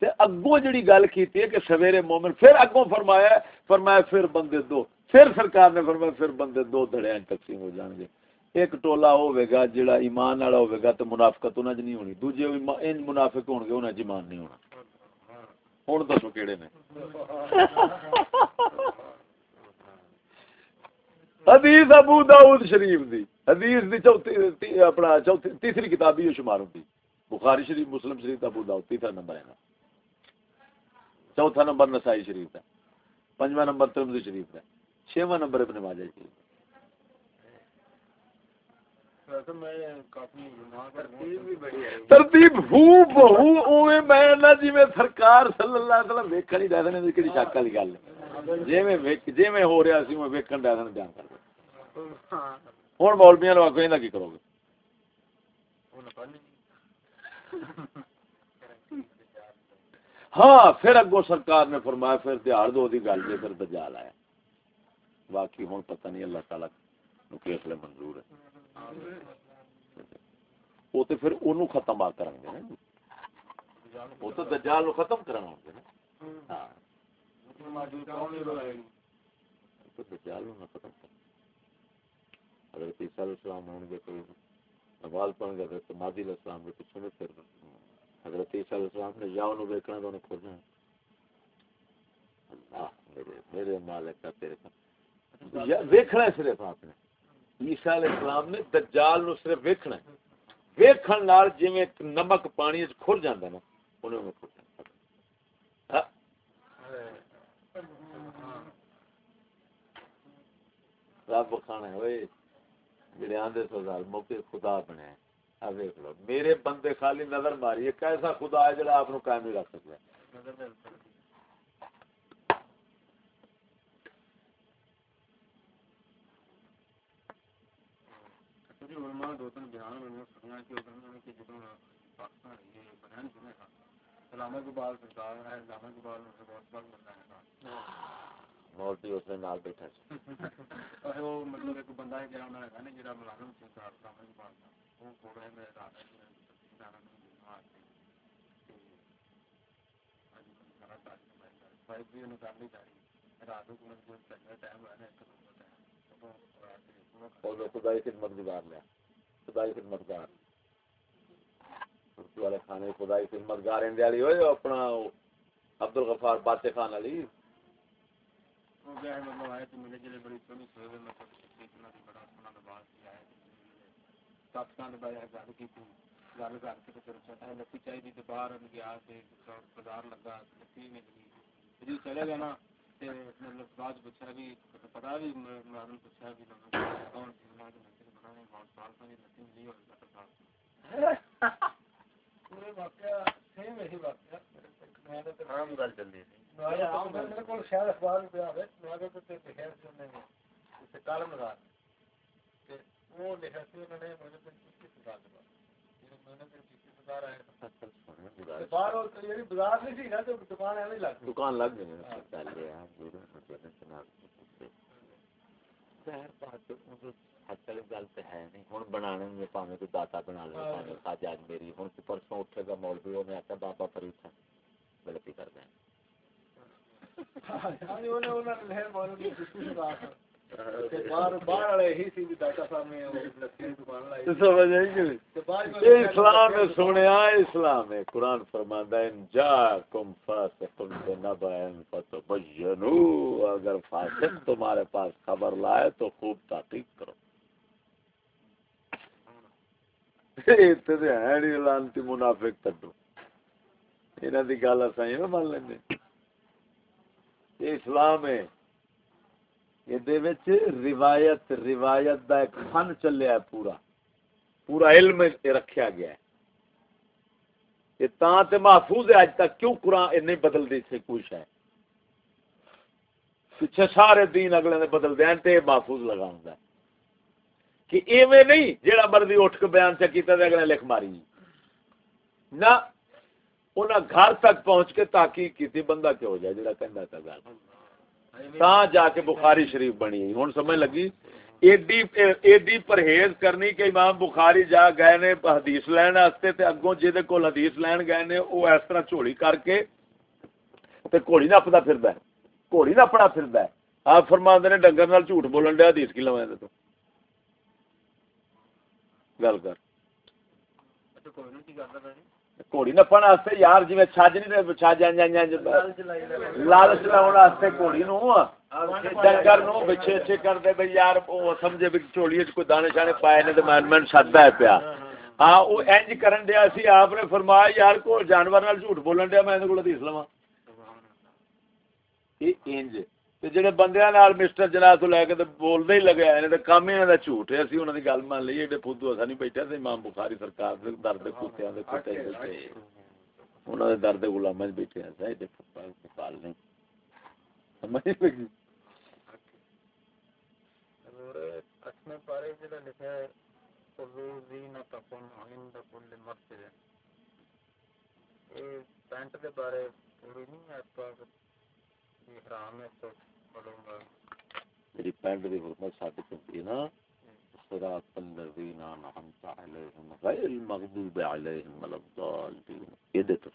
تے اگوں جڑی گل کیتی ہے کہ سویرے مومن پھر اگوں فرمایا فرمایا پھر بندے دو۔ پھر سرکار نے فرمایا پھر بندے دو دھڑے تقسیم ہو جان گے۔ ایک ٹولا ہوے گا جڑا ایمان والا ہوے گا تے منافقت انہاں نہیں ہونی۔ دوجے ان منافق ہون گے، انہاں ایمان نہیں ہونا۔ ہن دسو کیڑے نے۔ حدیث ابو داؤد شریف دی۔ حدیث دی چوتھی اپنا چوتھی تیسری کتاب ہی شمار ہوندی۔ بخاری شریف، مسلم شریف ابو داؤد، تیسرا نمبر ہے نا۔ چوتھا نمبر نسائی شریف ہے پنجواں نمبر ترمزی شریف ہے چھواں نمبر ابن ماجہ شریف ترتیب ہو بہو اوے میں نہ جی میں سرکار صلی اللہ علیہ وسلم ویکھن ہی دے کیڑی شک والی گل جے میں جے میں ہو رہا سی میں ویکھن دے بیان کر دے۔ ہن مولویاں لو کوئی نہ کی کرو گے؟ ہاں پھر اگو سرکار نے فرمایا، پھر دیہڑ دو دی گل جے، پھر دجال آیا۔ باقی ہوں پتہ نہیں، اللہ تعالی نو کیس لے منظور ہے۔ وہ تو پھر انہوں ختم آ کریں گے نا جی۔ وہ تو دجال نو ختم کرنا ہوں گے نا۔ ہاں۔ دجال نو ختم کرنا حضرت عیسیٰ علیہ السلام ہوں گے تو نماز پڑھ گئے تو مادی علیہ السلام کے پیچھے میں پھر۔ حضرت عیسیٰ علیہ السلام نے یا انہوں دیکھنا تو انہیں کھوجنا اللہ میرے میرے مالک کا تیرے کا ویکھنا ہے صرف آپ نے۔ عیسیٰ علیہ السلام نے دجال نو صرف ویکھنا ہے۔ ویکھن نال جویں نمک پانی وچ کھر جاندا نا انہوں نے کھر جاندا ہاں۔ رب کھانا ہے، اوئے، جڑے آندے سو موقع خدا بنے ہیں لو۔ میرے بندے خالی نظر ماری۔ ایک ایسا خدا ہے جڑا آپ قائم نہیں رکھ سکتا مولتی اس نے نال بیٹھا مطلب ایک بندہ ہے جڑا ملازم خدائی خدمت گزار لیا، خدائی خدمت گار والے کھانے خدائی خدمت گار انڈیا والی ہوئے اپنا عبد الغفار خان والی مطلب آئے تو بڑی سونی سوئے بڑا سونا لباس کیا ہے۔ پاکستان بڑا گل کی تھی۔ گل کر کے پھر چاہتا ہے لسی چاہیے تو باہر گیا بازار لگا لسی مل گئی چلے گا نا مطلب بعد پوچھا بھی پتا بھی ملازم پوچھا بھی کون بنانے بہت سال سے لسی ملی اور پورے واقعہ سیم یہی واقعہ۔ عام گل چل رہی میرے کو شاید اخبار میں پیا ہے میں تو کالم لگا وہ انہوں نے دکان لگ گئی۔ گل تو ہے نہیں۔ ہوں بنا پاوے کوئی داتا بنا لے خاجا میری۔ ہوں پرسوں اٹھے گا مولوی انہیں آخیا بابا فرید تھا۔ غلطی کر دیں اسلام سنیا اسلام قرآن فرماندہ جا کم اگر فاسق تمہارے پاس خبر لائے تو خوب تحقیق کرو اتنے نہیں لانتی منافق تڈو یہاں کی گل من لیں یہ اسلام ہے روایت روایت دا ایک فن چلیا ہے پورا پورا علم رکھیا گیا ہے یہ تاں تے محفوظ ہے اج تک کیوں قرآن نہیں بدل دی سے کچھ ہے پیچھے سارے دین اگلے نے بدل دین تے محفوظ لگاؤں ہے کہ ایویں نہیں جیڑا مرضی اٹھ کے بیان سے کیتا تے اگلے لکھ ماری نہ انہاں گھر تک پہنچ کے تحقیق کیتی بندہ کیا ہو جائے جڑا کہندا تھا گل تاں جا کے بخاری شریف بنی ہن سمجھ لگی؟ ایڈی ایڈی پرہیز کرنی کہ امام بخاری جا گئے نے حدیث لین واسطے تے اگوں جے دے کول حدیث لین گئے نے، او اس طرح چوڑی کر کے تے گھوڑی نپدا پھردا ہے۔ گھوڑی نپنا پھردا ہے۔ آپ فرماندے نے ڈنگر نال جھوٹ بولن دے، حدیث کی لواں تے تو۔ گل کر۔ گھوڑی نپن واسطے یار جی چھج نہیں چھج لالچ لاؤن واسطے گھوڑی نو ڈنگر نو بچے اچھے کر دے بھائی یار وہ سمجھے بھی چولی چ کوئی دانے شانے پائے نے تو میں سدا ہے پیا ہاں وہ انج کرن دیا سی آپ نے فرمایا یار کو جانور نال جھوٹ بولن دیا میں کو حدیث لواں انج بندیاں نال مسٹر جناب تو لے کے تے بولدے ہی لگے آئے نے تے کام ہی دا جھوٹ ہے اسی انہاں دی گل مان لئی ایڈے فدو اسا نہیں بیٹھے تے امام بخاری سرکار دے درد کتےاں دے کتے انہاں دے درد غلاماں وچ بیٹھے ہیں ایڈے پال نہیں سمجھ لگی اٹھنے پارے جڑا لکھا ہے حضور زینتکم عند کل مسجد اے پینٹ دے بارے پوری نہیں ہے پاک حرام ہے تو میری پینٹ دی حرمت ثابت ہوتی ہے نا، صراط الذین انعمت علیہم غیر المغضوب علیہم ولا الضالین۔ یہ دے تو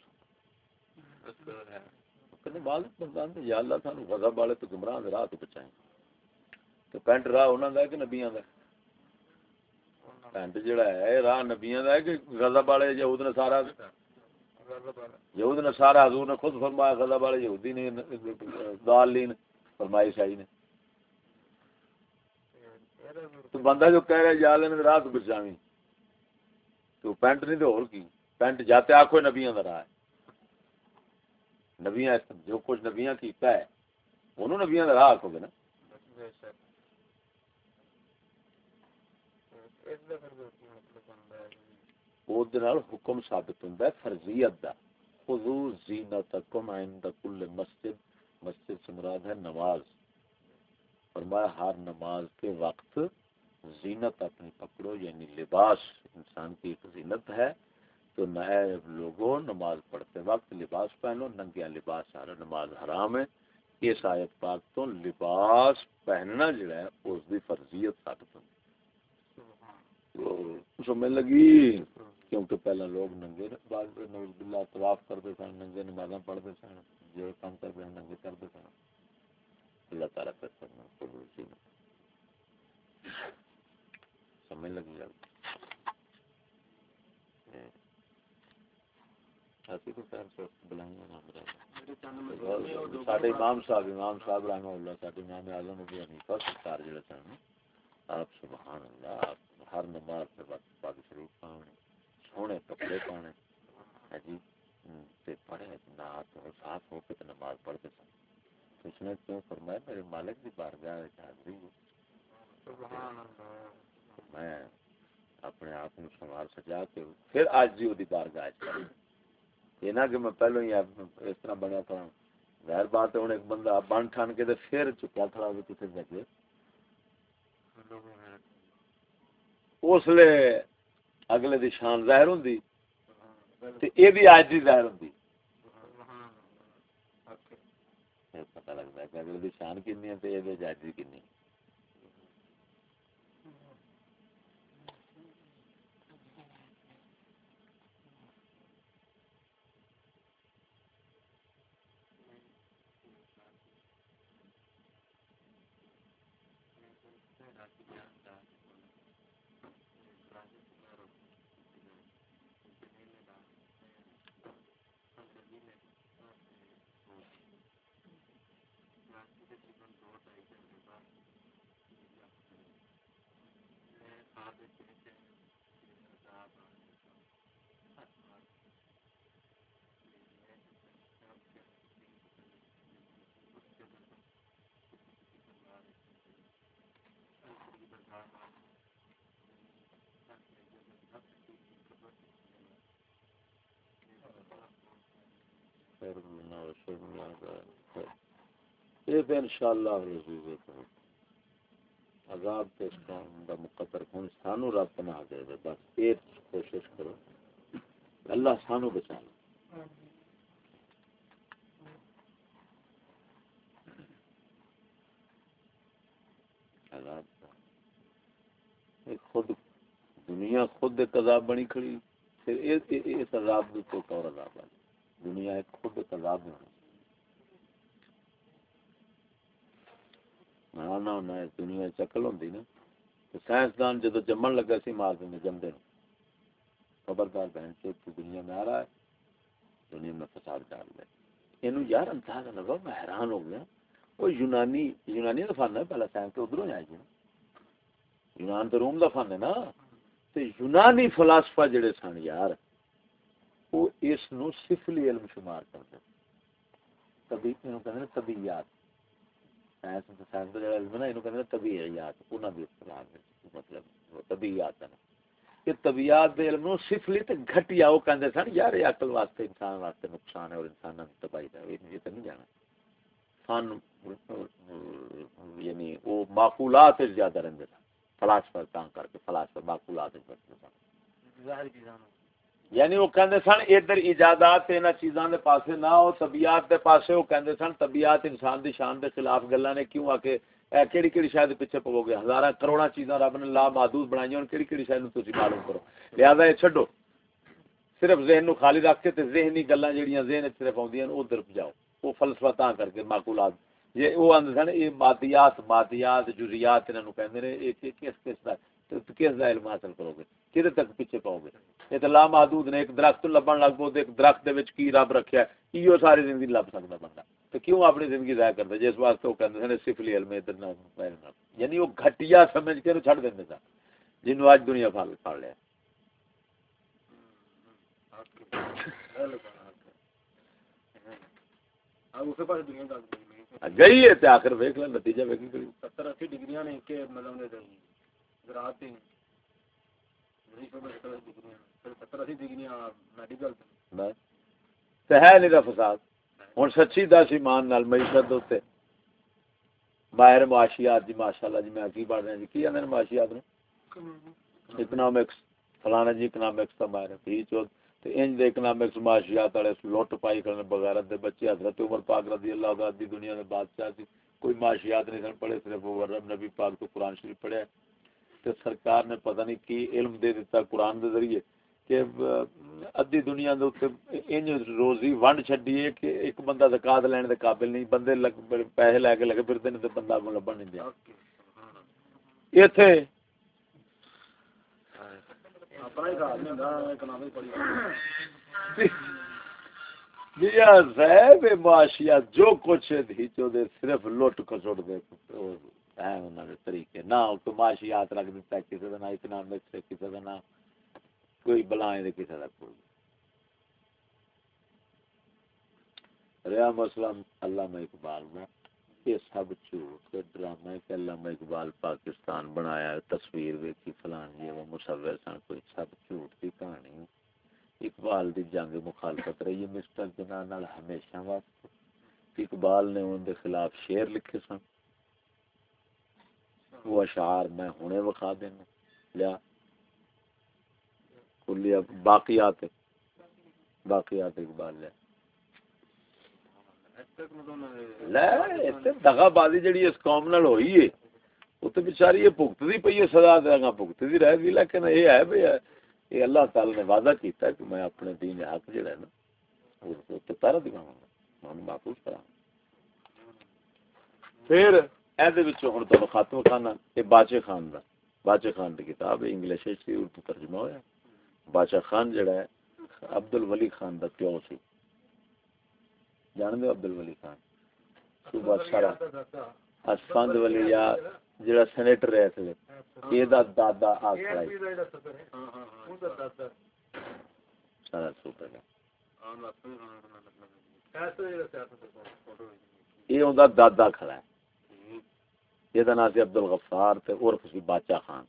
کنے بندان تے یا اللہ سانو غضب والے تو گمراہ دے، راہ تو بچائیں۔ پینٹ راہ انہاں دا کہ نبیاں دا پینٹ جڑا ہے، راہ نبیاں دا ہے کہ غضب والے یہود نے سارا یہود نے سارا حضور نے خود فرمایا، غضب والے یہودی نے دالین فرمائی شاہی نے۔ تو بندہ جو کہہ رہا ہے یا اللہ نے رات بچاویں۔ تو پینٹ نہیں تو اور کی؟ پینٹ جاتے آکھو نبیاں دا راہ ہے۔ نبیاں جو کچھ نبیاں کیتا ہے انہوں نبیاں دا راہ آکھو گے نا۔ حکم ثابت ہوں فرضیت دا۔ حضور زینتکم عند کل مسجد مسجد سے مراد ہے نماز۔ فرمایا، ہر نماز کے وقت زینت اپنی پکڑو یعنی لباس، انسان کی ایک زینت ہے، تو نئے لوگوں نماز پڑھتے وقت لباس پہنو ننگیا لباس، سارا نماز حرام ہے۔ اس آیت پاک تو لباس پہننا جڑا ہے، اس دی فرضیت ثابت ہوتی سمجھ لگی؟ کیونکہ پہلا لوگ ننگے بعد نوز باللہ طواف کرتے سن ننگے نمازاں پڑھتے سن جو کام کرتے ہیں ننگے کرتے سن۔ اللہ تعالیٰ قبول سی سمجھ لگی جب ساڈے امام صاحب امام صاحب رحمہ اللہ ساڈے امام اعظم ابو حنیفہ سرکار جڑے سن آپ سبحان اللہ آپ ہر نماز کے پگ شریف پانے سونے کپڑے پانے تے پڑھے نات ہو صاف ہو کے نماز پڑھتے سن اس نے کیوں فرمایا میرے مالک کی بارگاہ حاضری میں اپنے آپ کو سنوار سجا کے پھر آج جی وہ بارگاہ یہ نہ کہ میں پہلو ہی اس طرح بنیا تھا ظاہر بات ہے ہوں ایک بندہ بن ٹھان کے پھر چکیا کھڑا ہو کسی جگہ اس لیے اگلے دی شان ظاہر یہ بھی آج دی ظاہر ہوں پتہ لگتا ہے کہ اگلے دی شان کنی ہے یہ آج دی کنی خیر یہ تو انشاءاللہ ہے عذاب تے اس قوم دا مقدر سانو رب پناہ دے دے، بس کوشش کرو اللہ سانو بچا لے۔ عذاب خود دنیا خود ایک عذاب بنی کھڑی، پھر اس عذاب بھی کوئی اور عذاب ہے۔ دنیا ایک خود ایک عذاب بنی نہ ہونا، اس دنیا چکل ہوندی نا، تو سائنسدان جدو جمن لگا سی، مار دیں جمدے خبردار بہن سے، تو دنیا میں آ رہا ہے، دنیا میں فساد ڈال دے یہ یار اندازہ لگا میں حیران ہو گیا۔ وہ یونانی یونانی کا فن ہے، پہلا سائنس تو ادھر جائے گی یونان تو روم کا فن ہے نا۔ تو یونانی فلاسفہ جڑے سن یار وہ اس نو سفلی علم شمار کرتے طبی کہتے طبیعیات۔ سائنس سائنس کا علم ہے نا یہ کہتے طبیعیات۔ انہوں نے اصطلاح مطلب طبیعیات ہے کہ طبیعت دے علم نو سفلی تے گھٹیا، وہ کہندے سن، یار یہ عقل واسطے انسان واسطے نقصان ہے اور انسان نوں تباہی دا یہ تے نہیں جانا۔ فن یعنی وہ معقولات زیادہ رہندے سن۔ فلاسفر تاں کر کے فلاسفر معقولات یعنی وہ کہندے سن ادھر ایجادات انہاں چیزاں دے پاسے نہ ہو، طبیعت دے پاسے وہ کہندے سن طبیعت انسان دی شان دے خلاف گلاں نے کیوں آ کے کیڑی کیڑی شاید پیچھے پو گے ہزاراں کروڑاں چیزاں رب نے لا محدود بنائی ہن کیڑی کیڑی شاید تسی معلوم کرو۔ لہذا یہ چھڈو۔ صرف ذہن نو خالی رکھ کے تے ذہنی گلاں جڑیاں ذہن وچ صرف اوندیاں ادھر جاؤ۔ وہ فلسفہ تاں کر کے معقولات۔ یہ وہ اندر سن، یہ مادیات مادیات جزیات انہاں نو کہندے نے، یہ کس کس دا کس دا علم حاصل کرو گے۔ کدھر تک پیچھے پاؤ گے؟ یہ تو لا محدود نے ایک درخت لبن لگ پو ایک درخت دے وچ کی رب رکھیا ہے یہ ساری زندگی لب سکدا بندہ۔ تو کیوں اپنی زندگی ضائع کردا جس واسطے وہ کہندے نے سفلی علم ادھر نہ۔ یعنی وہ گھٹیا سمجھ کے نو چھڑ دیندے سن جنوں اج دنیا پھال پھڑ لیا۔ گئی ہے تے آخر ویکھ لے نتیجہ ویکھ گئی 70 80 ڈگریاں نے کہ مطلب نے زراعت دی ہے نہیں فساد۔ ہوں سچی دس ایمان نال معیشت دے باہر معاشیات جی ماشاء اللہ جی میں کی پڑھ رہا جی کی آدھے معاشیات نے اکنامکس فلانا جی اکنامکس کا باہر ہے تو انج دے اکنامکس معاشیات والے لوٹ پائی کرنے بغیرت دے بچے، حضرت عمر پاک رضی اللہ عنہ دی دنیا میں بادشاہ سی۔ کوئی معاشیات نہیں سن پڑھے، صرف وہ نبی پاک تو قرآن شریف پڑھیا تے سرکار نے پتہ نہیں کی علم دے دیتا قرآن دے ذریعے کہ ادھی دنیا دے اوتے انج روزی ونڈ چھڈی ہے کہ ایک بندہ زکات لینے دے قابل نہیں بندے لگ پیسے لے کے لگے پھرتے نے تے بندہ لبن نہیں دیا۔ ایتھے معاشیات جو کچھ صرف لٹ کسٹ دے۔ ہاں، طریقے۔ نہ کوئی معاشیات رکھ دیتا ہے، کسی کا نہ اکنامکس کسی کا نہ۔ کوئی بلائیں کسی کا کوئی۔ رہا مسئلہ علامہ اقبال میں یہ سب جھوٹ ڈرامہ کہ علامہ اقبال پاکستان بنایا، تصویر ویکھی فلان یہ وہ مصور سن، کوئی سب جھوٹ کی کہانی۔ اقبال دی جنگ مخالفت رہی ہے مسٹر جنان نال ہمیشہ واسطے اقبال نے ان دے خلاف شعر لکھے سن۔ وہ اشعار میں ہونے وکھا دینا لیا کلیا باقیات باقیات اقبال، لیا۔ دگا بازی جڑی اس قوم نال ہوئی ہے، وہ تو بیچاری یہ بھگتتی پئی ہے، سزا دیا بھگتتی رہ گئی، لیکن یہ ہے بھائی یہ اللہ تعالی نے وعدہ کیتا ہے کہ میں اپنے دین حق جڑا ہے نا وہ تو پیرا دکھاؤں گا، میں محفوظ کرا پھر ہوں تو خاتم خان یہ باچے خان دا۔ باچے خان کی کتاب انگلش اردو ترجمہ ہوا باچا خان جڑا ہے عبد الولی خان دا پیو سی۔ جان دو عبد الولی خان صوبہ سارا اچھا اسفند ولی یا جڑا سینیٹر رہے تھے یہ دا دادا آ کھڑا سارا صوبہ یہ ہوندا دادا کھڑا ہے۔ یہ نام سی عبد الغفار تے عرف سی باچا خان۔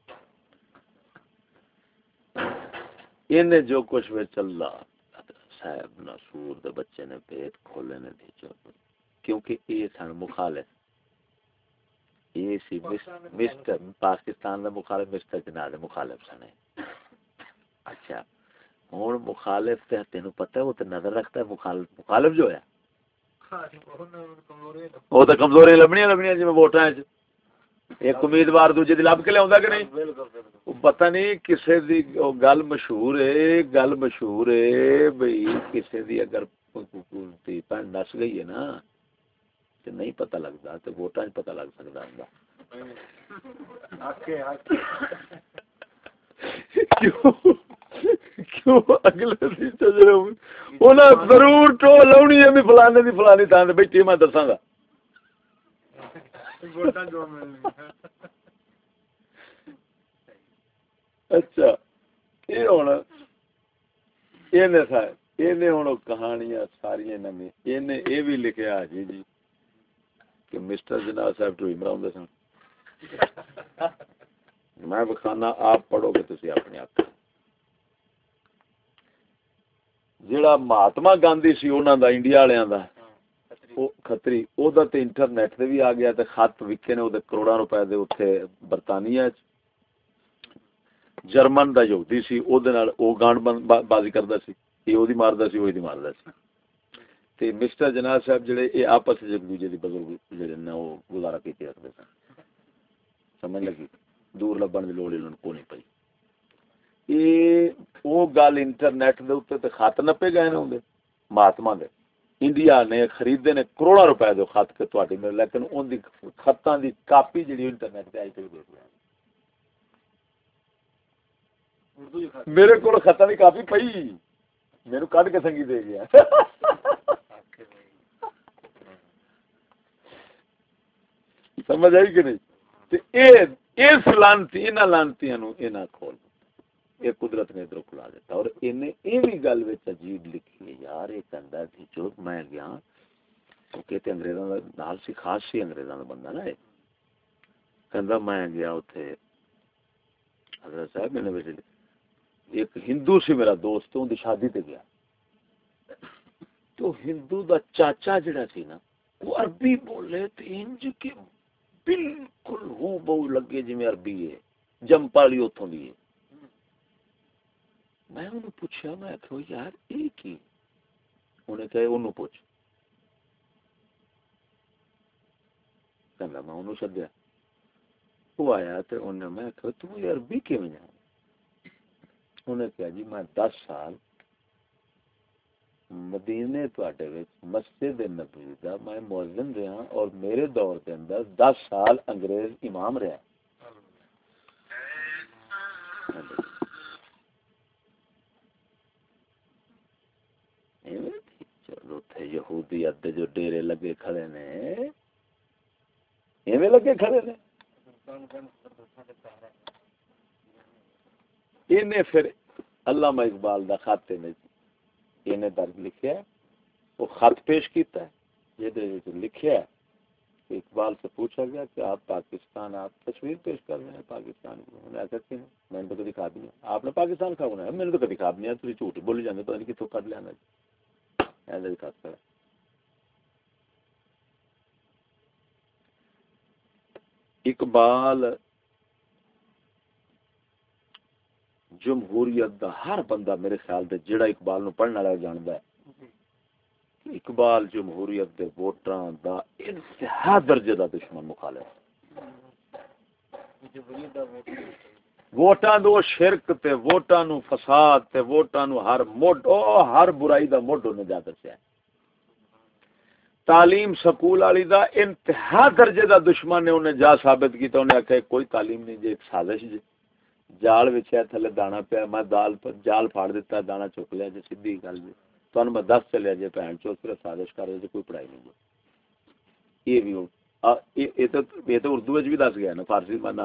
ان جو کچھ چل رہا صاحب نصور دے بچے نے پیٹ کھولے نے دی چپ کیونکہ یہ سن مخالف۔ یہ سی مس- مسٹر پاکستان دا مخالف مسٹر جناح دے مخالف سن اچھا مخالف تے تینوں پتہ ہے وہ تے نظر رکھتا ہے مخالف مخالف جو ہے۔ وہ تو کمزوری لبنیاں لبنیاں جی ووٹاں ایک امیدوار دوجے دی لب کے لیا کہ نہیں؟ پتہ نہیں کسے دی گل مشہور ہے گل مشہور ہے بھئی کسے دی اگر تی پہن نس گئی ہے نا تے نہیں پتہ لگتا تے ووٹاں چ پتہ لگ سکدا ہوندا۔ کیوں؟ اگلے دی تجربہ انہاں ضرور ٹو لاونی ہے بھی فلانے دی فلانی تھان تے بیٹھی میں دساں گا۔ اچھا یہ ہوں یہ یہ ہوں کہانیاں ساری انہوں یہ بھی لکھیا جی جی کہ مسٹر جناب صاحب ٹو عمران سن۔ میں بخانا آپ پڑھو گے تھی اپنے آپ جڑا مہاتما گاندھی سی انہوں دا، انڈیا والوں دا۔ او خطری او دا تے انٹرنیٹ تے بھی آ گیا تے خط وکے نے، او دے کروڑاں روپے دے اوتھے برطانیہ چ جرمن دا یہودی سی، او دے نال او گانڈ بازی کردا سی۔ اے او دی ماردا سی، او دی ماردا سی۔ تے مسٹر جناب صاحب جڑے، اے آپس وچ ایک دوجے دی بزرگ جڑے نے، او گزارا کیتے رکھدے سن۔ سمجھ لگی؟ دور لبن دی لوڑ انہاں کو نہیں پئی۔ اے، او گل انٹرنیٹ دے اوتے تے خط نپے گئے نے ہوندے مہاتما دے۔ انڈیا نے خریدے نے کروڑا روپے دے خط کے تواڈی میں لیکن اون دی خطاں دی کاپی جڑی انٹرنیٹ تے آئی تے دیکھ لیں میرے کو خطا دی کافی پئی میرے کڈ کے سنگی دے گیا۔ سمجھ آئی کہ نہیں؟ تے اے، اس لانتی، انہاں لانتیاں نو انہاں کھول۔ یہ قدرت نے ادھر کھلا دیتا۔ اور انہیں یہ بھی گل عجیب لکھی ہے، یار یہ کہندا سی جو میں گیا، وہ کہتے انگریزاں دا نال سی، خاص سی انگریزاں دا بندہ نا یہ۔ کہندا میں گیا اوتھے، حضرت صاحب میں نے ویسے ایک ہندو سی میرا دوست اون دی شادی تے گیا۔ تو ہندو دا چاچا جڑا سی نا، وہ عربی بولے تے انج کہ بالکل ہو بہو لگے جی عربی ہے جمپالی اتوں دی ہے۔ میں انہوں پوچھا میں آخو یار یہ کی انہیں کہا انہوں پوچھ کہنا میں انہوں سدیا وہ آیا تو انہیں میں آخو تو یہ عربی کیوں جان انہیں کہا جی میں دس سال مدینے تواڈے وچ مسجد نبوی دا میں مؤذن رہا اور میرے دور دے اندر 10 سال انگریز امام رہا ایویں تھی، چلو تھے یہودی ادے جو ڈیرے لگے کھڑے نے، ایویں لگے کھڑے نے۔ انہیں پھر علامہ اقبال دا خاتے نے انہیں درد لکھیا ہے، وہ خط پیش کیتا ہے یہ لکھیا ہے۔ کہ اقبال سے پوچھا گیا کہ آپ پاکستان، آپ تصویر پیش کر رہے ہیں پاکستان کی نے ایسا کیوں میں نے تو کبھی کھا دیا آپ نے پاکستان کھا بنایا میں نے تو کبھی کھا دیا تھی جھوٹ بولی جانے پتہ نہیں کتوں کر لینا جی۔ ایسا بھی خط کرا اقبال جمہوریت دا ہر بندہ میرے خیال دے جڑا اقبال نو پڑھن والا جاندا ہے۔ اقبال جمہوریت دے ووٹاں دا انتہا درجے دا دشمن مخالف ووٹاں دو شرک تے ووٹاں نو فساد تے ووٹاں نو ہر مڈ او ہر برائی دا مڈ نے جا دسیا ہے۔ تعلیم سکول والی دا انتہا درجے دا دشمن نے انہیں جا ثابت کیتا، انہیں آخیا کوئی تعلیم نہیں جی ایک سازش جی۔ جال وچیا تھلے دانا پیا، میں دال پر جال پھاڑ دیتا دانا چک لیا جی سیدھی گل جی۔ تہن میں دس چلیا جی بھن چو پھر سازش کر رہے جی کوئی پڑھائی نہیں جی۔ یہ بھی ہو- یہ تو یہ تو اردو وچ بھی دس گیا نا، فارسی میں نہ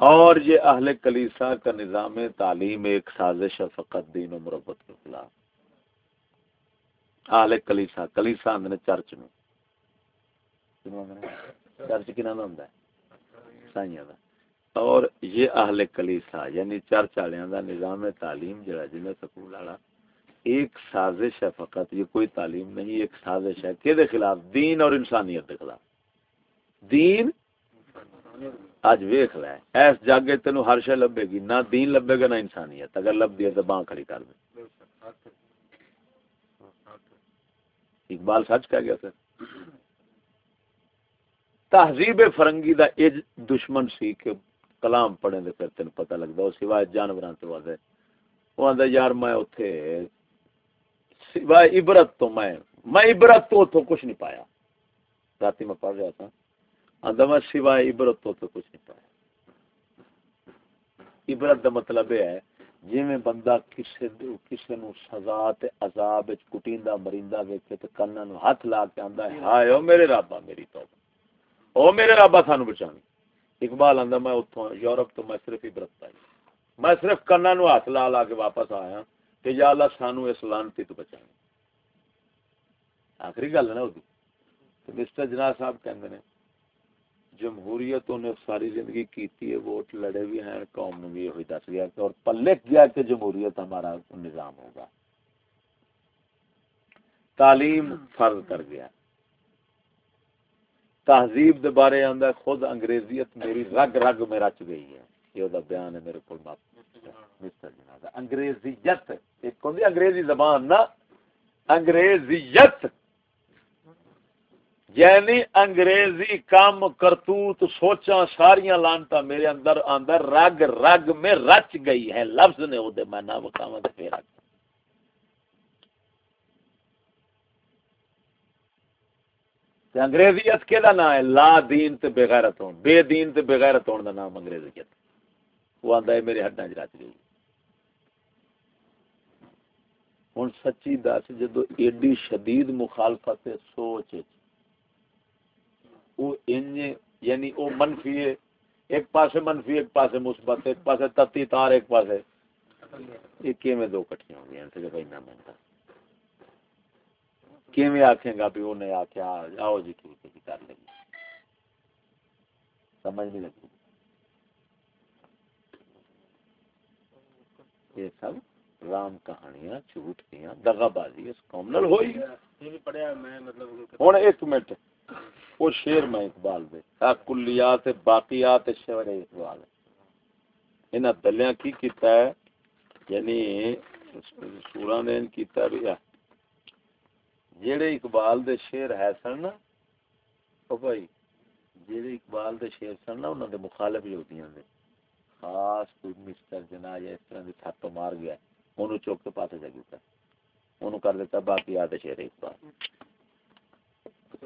اور یہ اہل کلیسا کا نظام تعلیم ایک سازش ہے فقط دین و مربت کے خلاف۔ اہل کلیسا کلیسا آدھے چرچ نو چرچ کنہاں دا ہوندا ہے سائیاں دا اور یہ اہل کلیسا یعنی چرچ والوں دا نظام تعلیم جڑا جنہیں سکول والا ایک سازش ہے فقط یہ کوئی تعلیم نہیں ایک سازش ہے کہ خلاف دین اور انسانیت کے خلاف دین اج ویخ لے ایس جاگے تینو ہر شے لبے گی نہ دین لبے گا نہ انسانیت اگر لب دی تو باں کھڑی کر دے اقبال سچ کہہ گیا سر تہذیب فرنگی دا اج دشمن سی کہ کلام پڑھیں دے پھر تین پتہ لگتا وہ سوائے جانوراں تو واسطے وہ آندا یار میں اوتھے سوائے عبرت تو میں میں عبرت تو تو کچھ نہیں پایا۔ راتی میں پڑھ رہا تھا۔ آندا میں سوائے عبرت تو تو کچھ نہیں پایا۔ عبرت دا مطلب ہے جی میں بندہ کسے کسے نو سزا تے عذاب وچ کٹیندا مریندا ویکھے تے کناں نو ہاتھ لا کے آندا ہے، ہائے او میرے ربا میری توبہ، او میرے ربا سانو بچانی اقبال آندا میں اتوں یورپ تو میں صرف عبرت پائی، میں صرف کنا نو ہاتھ لا لا کے واپس آیا کہ یا اللہ سانو اس لانتی تو بچانی آخری گل ہے نا وہ مسٹر جناح صاحب کہندے نے جمہوریت نے ساری زندگی کیتی ہے، ووٹ لڑے بھی ہیں، قوم نے بھی یہ دس گیا کہ اور پلے گیا کہ جمہوریت ہمارا نظام ہوگا۔ تعلیم فرض کر گیا۔ تہذیب دے بارے آندا خود انگریزیت میری رگ رگ میں رچ گئی ہے۔ یہ دا بیان ہے میرے کول مسٹر جناب انگریزیت، ایک کون انگریزی زبان نا، انگریزیت۔ یعنی انگریزی کام کرتوت سوچا ساریاں لانتا میرے اندر اندر رگ رگ میں رچ گئی ہے، لفظ نے وہ دے میں نہ وکھاواں تے پھر تے انگریزیت کے دا نام ہے، لا دین تے بے غیرت ہون، بے دین تے بے غیرت ہون دا نام انگریزیت وہ آندا ہے میرے ہڈاں وچ رچ گئی۔ ہن سچی دس جدو ایڈی شدید مخالفت سوچ انج یعنی وہ منفی ہے۔ ایک پاسے منفی ایک پاسے مثبت ایک پاسے تتی تار ایک پاسے یہ کیویں دو کٹھیاں ہو تے بھائی نہ منتا کیویں آکھیں گا بھی آکھیا آؤ جی کر لگی سمجھ نہیں لگی۔ یہ سب رام کہانیاں جھوٹ دیاں دغا بازی اس قوم نال ہوئی۔ ہن ایک منٹ۔ وہ شیر میں اقبال دے۔ کلیات باقیات شعر اقبال۔ انہاں دلیاں کی کیتا ہے؟ یعنی سورا نے کیتا بھی ہے۔ جڑے اقبال دے شعر ہے سن نا، او بھائی جڑے اقبال دے شعر سن نا، انہاں دے مخالف یہودیاں دے خاص کوئی مسٹر جنا یا اس طرح دی تھپ مار گیا اونوں چوک کے پاسے جا گیا۔ اونوں کر دیتا باقیات شعر اقبال۔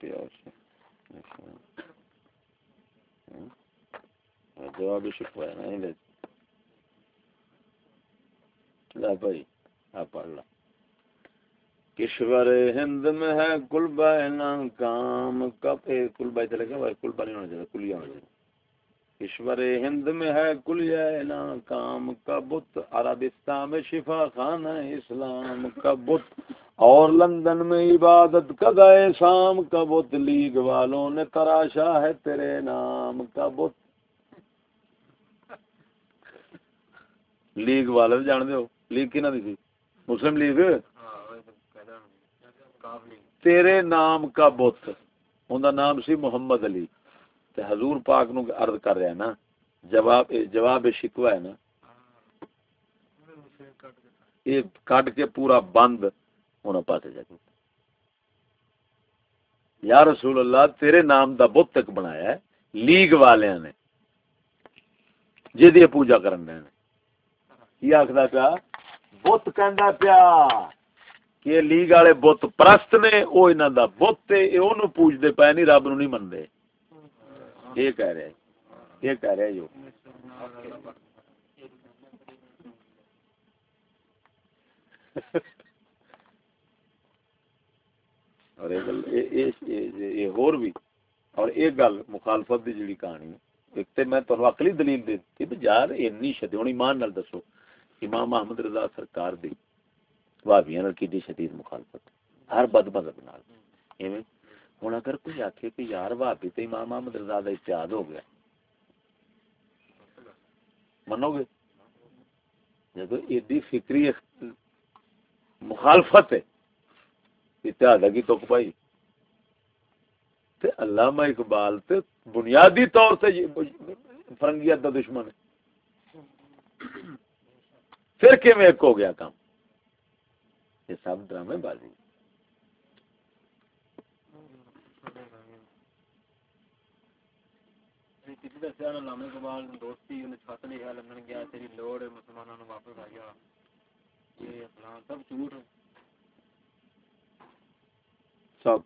اچھا۔ ہاں۔ جواب شکوا ہے نہیں لا بھائی، آپ پڑھ لا کشور ہند میں ہے کل بائنا کام، کب؟ کل بائی چلے گا کل با نہیں ہونا چاہیے کلیا ہونا چاہیے۔ کشور ہند میں ہے کل کام کا بت عربستان میں شفا خانہ اسلام کا بت اور لندن میں عبادت کا گئے شام کا بت لیگ والوں نے تراشا ہے تیرے نام کا بت لیگ والے جان دو لیگ کی نہ دی مسلم لیگ؟ تیرے نام کا بت ان نام سی محمد علی۔ تے حضور پاک نو عرض کر رہا ہے نا جواب جواب شکوا ہے نا۔ یہ کٹ کے پورا بند۔ ہونا پاسے جا کے۔ یا رسول اللہ، تیرے نام دا بت تک بنایا ہے، لیگ والے نے جی پوجا کرن رہے کی آخر پیا؟ بت کہ پیا کہ لیگ والے بت پرست نے وہ انہوں دا بت پوجتے پے نہیں، رب نو نہیں منتے یہ کہہ رہے یہ کہہ رہے جو۔ اور یہ گل یہ- ہور بھی۔ اور ایک گل مخالفت دی جڑی کہانی ہے، ایک تے میں تانوں عقلی دلیل دے کہ بھی یار اتنی شدید ہن ایمان نال دسو امام احمد رضا سرکار دی وہابیاں نال کیڈی شدید مخالفت۔ ہر بد مذہب نال۔ ایویں ہن اگر کوئی آکھے کہ یار وہابی تے امام احمد رضا دا اتحاد ہو گیا۔ منو گے؟ جب ایڈی فکری مخالفت ہے اتحاد کی تک پائی تے علامہ اقبال تے بنیادی طور سے فرنگیت دا دشمن ہے۔ پھر کیویں ایک ہو گیا کام؟ یہ سب ڈرامے بازی۔ دوستی چھت لکھا لگن گیا، تیری لوڑ مسلمانوں واپس آ گیا۔ یہ سب جھوٹ سب۔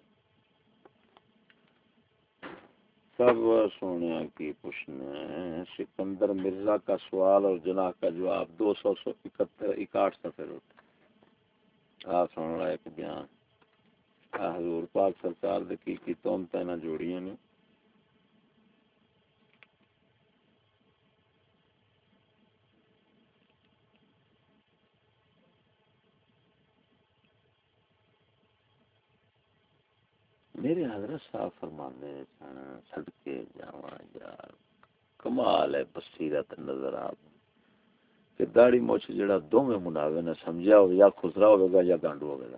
سب سونے کی پوچھنے سکندر مرزا کا سوال اور جناح کا جواب۔ دو سو سو اکہتر اکاٹھ سفر آ سن رہا ایک بیان۔ حضور پاک سرکار دے کی کی توم جوڑیاں نے۔ میرے حضرت صاحب فرمانے سن صدقے جاواں یار کمال ہے بصیرت نظر آپ کہ داڑھی موچ جڑا دوویں مناوے نے سمجھیا ہو یا خسرا ہوے گا یا گانڈو ہوے گا۔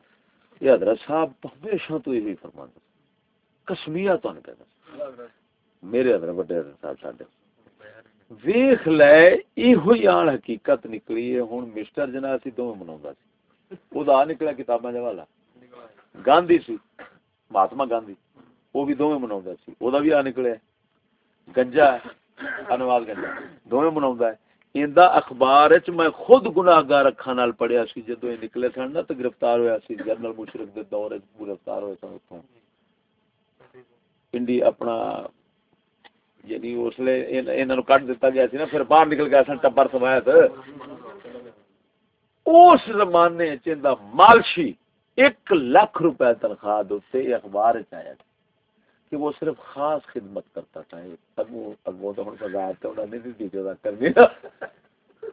یہ حضرت صاحب ہمیشہ تو یہی فرماتے کسمیا تو نہیں کہتا میرے حضرت بڑے حضرت صاحب ساڈے۔ ویخ لے ایہو ہی آن حقیقت نکلی ہے۔ ہن مسٹر جنا اسی دوویں مناوندا سی۔ او دا نکلا کتاباں دے والا گاندھی سی۔ مہاتما گاندھی، وہ بھی دوویں مناوندا سی۔ او دا بھی آ نکلیا گنجا ہے، انوال گنجا۔ دوویں مناوندا ہے ایندا اخبار وچ میں خود گناہگار اکھاں نال پڑھیا سی، جدوں یہ نکلے سن نا، تے گرفتار ہویا سی۔ جنرل مشرف دے دور وچ گرفتار ہوئے سن اتھوں۔ پنڈی اپنا یعنی اس لیے انہاں نو کڈ دتا گیا سی نا، پھر باہر نکل گیا سن ٹبر سمایت اس زمانے چ مالشی ایک لاکھ روپے تنخواہ دوتے اخبار چ آیا تھا کہ وہ صرف خاص خدمت کرتا تھا۔ اگو اگو تو ہن وزارت انہوں نے نہیں دی جزا کرنی نا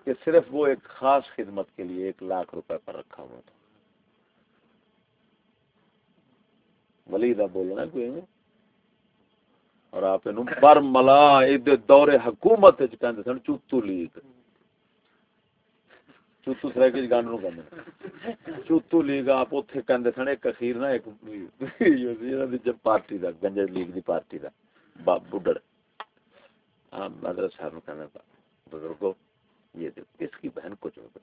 کہ صرف وہ ایک خاص خدمت کے لیے ایک لاکھ روپے پر رکھا ہوا تھا۔ ولی دا بولنا کوئی نہیں۔ اور آپ انہوں پر دور حکومت وچ کہندے سن چوتو لیگ۔ چوتو سرائے گانڈ نو کہندے چوتو لیگ آپ اوتھے کہندے سن، ایک اخیر نا، ایک انہاں دی جب پارٹی دا، گنجر لیگ دی پارٹی دا با بڈڑ۔ ہاں مدر صاحب نے کہنا بزرگوں یہ دیکھو، اس کی بہن کو چھوڑ دو،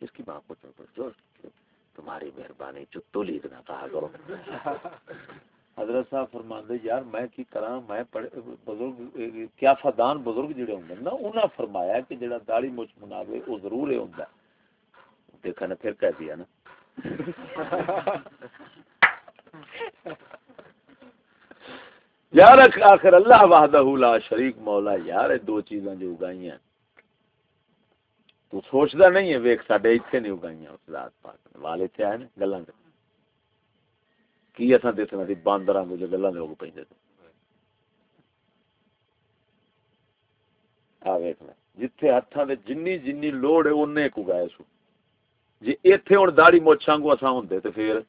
اس کی ماں کو چھوڑ دو، جو تمہاری مہربانی چتو لیگ نہ کہا کرو۔ حضرت صاحب فرماندے، یار، میں کی کراں، میں پڑھ، بزرگ، کیا فدان بزرگ جڑے ہوندے نا، انہاں فرمایا کہ جڑا داڑھی مچ مناوے، او ضرور ہے ہوندا۔ دیکھا نا، پھر کہہ دیا نا۔ یار، آخر اللہ وحدہ لا شریک مولا، یار دو چیزاں جو اگائی ہیں تو سوچدا نہیں ہے، ویکھ، ساڈے ایتھے نہیں اگائی ہیں اس ذات پاک۔ نے والے تے آئے نا، گلاں دے۔ کی اساں دسنا سی باندراں کو جو گلاں دے ہو پیندے آ ویکھ لے جتھے ہتھاں دے جنی جنی لوڑ ہے، اونے کو گائے سو۔ جی ایتھے ہن داڑھی موچھاں کو اساں ہوندے تے پھر۔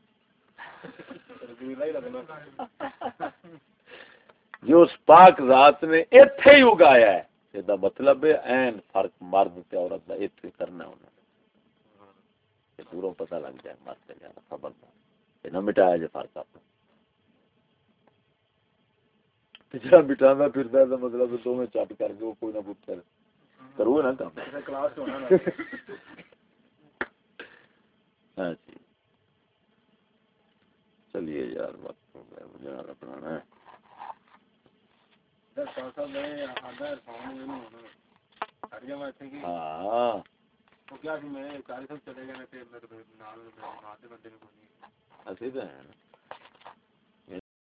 جو اس پاک ذات نے ایتھے ہی اگایا ہے۔ یہ دا مطلب ہے این فرق مرد تے عورت دا، ایتھے کرنا ہونا یہ دوروں پتہ لگ جائے، مرد تے جانا خبردار یہ نہ مٹایا جائے فرق اپنا۔ تے جڑا مٹانا پھردا ہے دا مطلب دو میں چٹ کر کے وہ کوئی نہ کوئی کر کرو نا کام کلاس ہونا ہاں جی۔ چلیے یار وقت ہو گیا مجھے نہ بنانا ہے۔ ہاں۔ اسی تو نا۔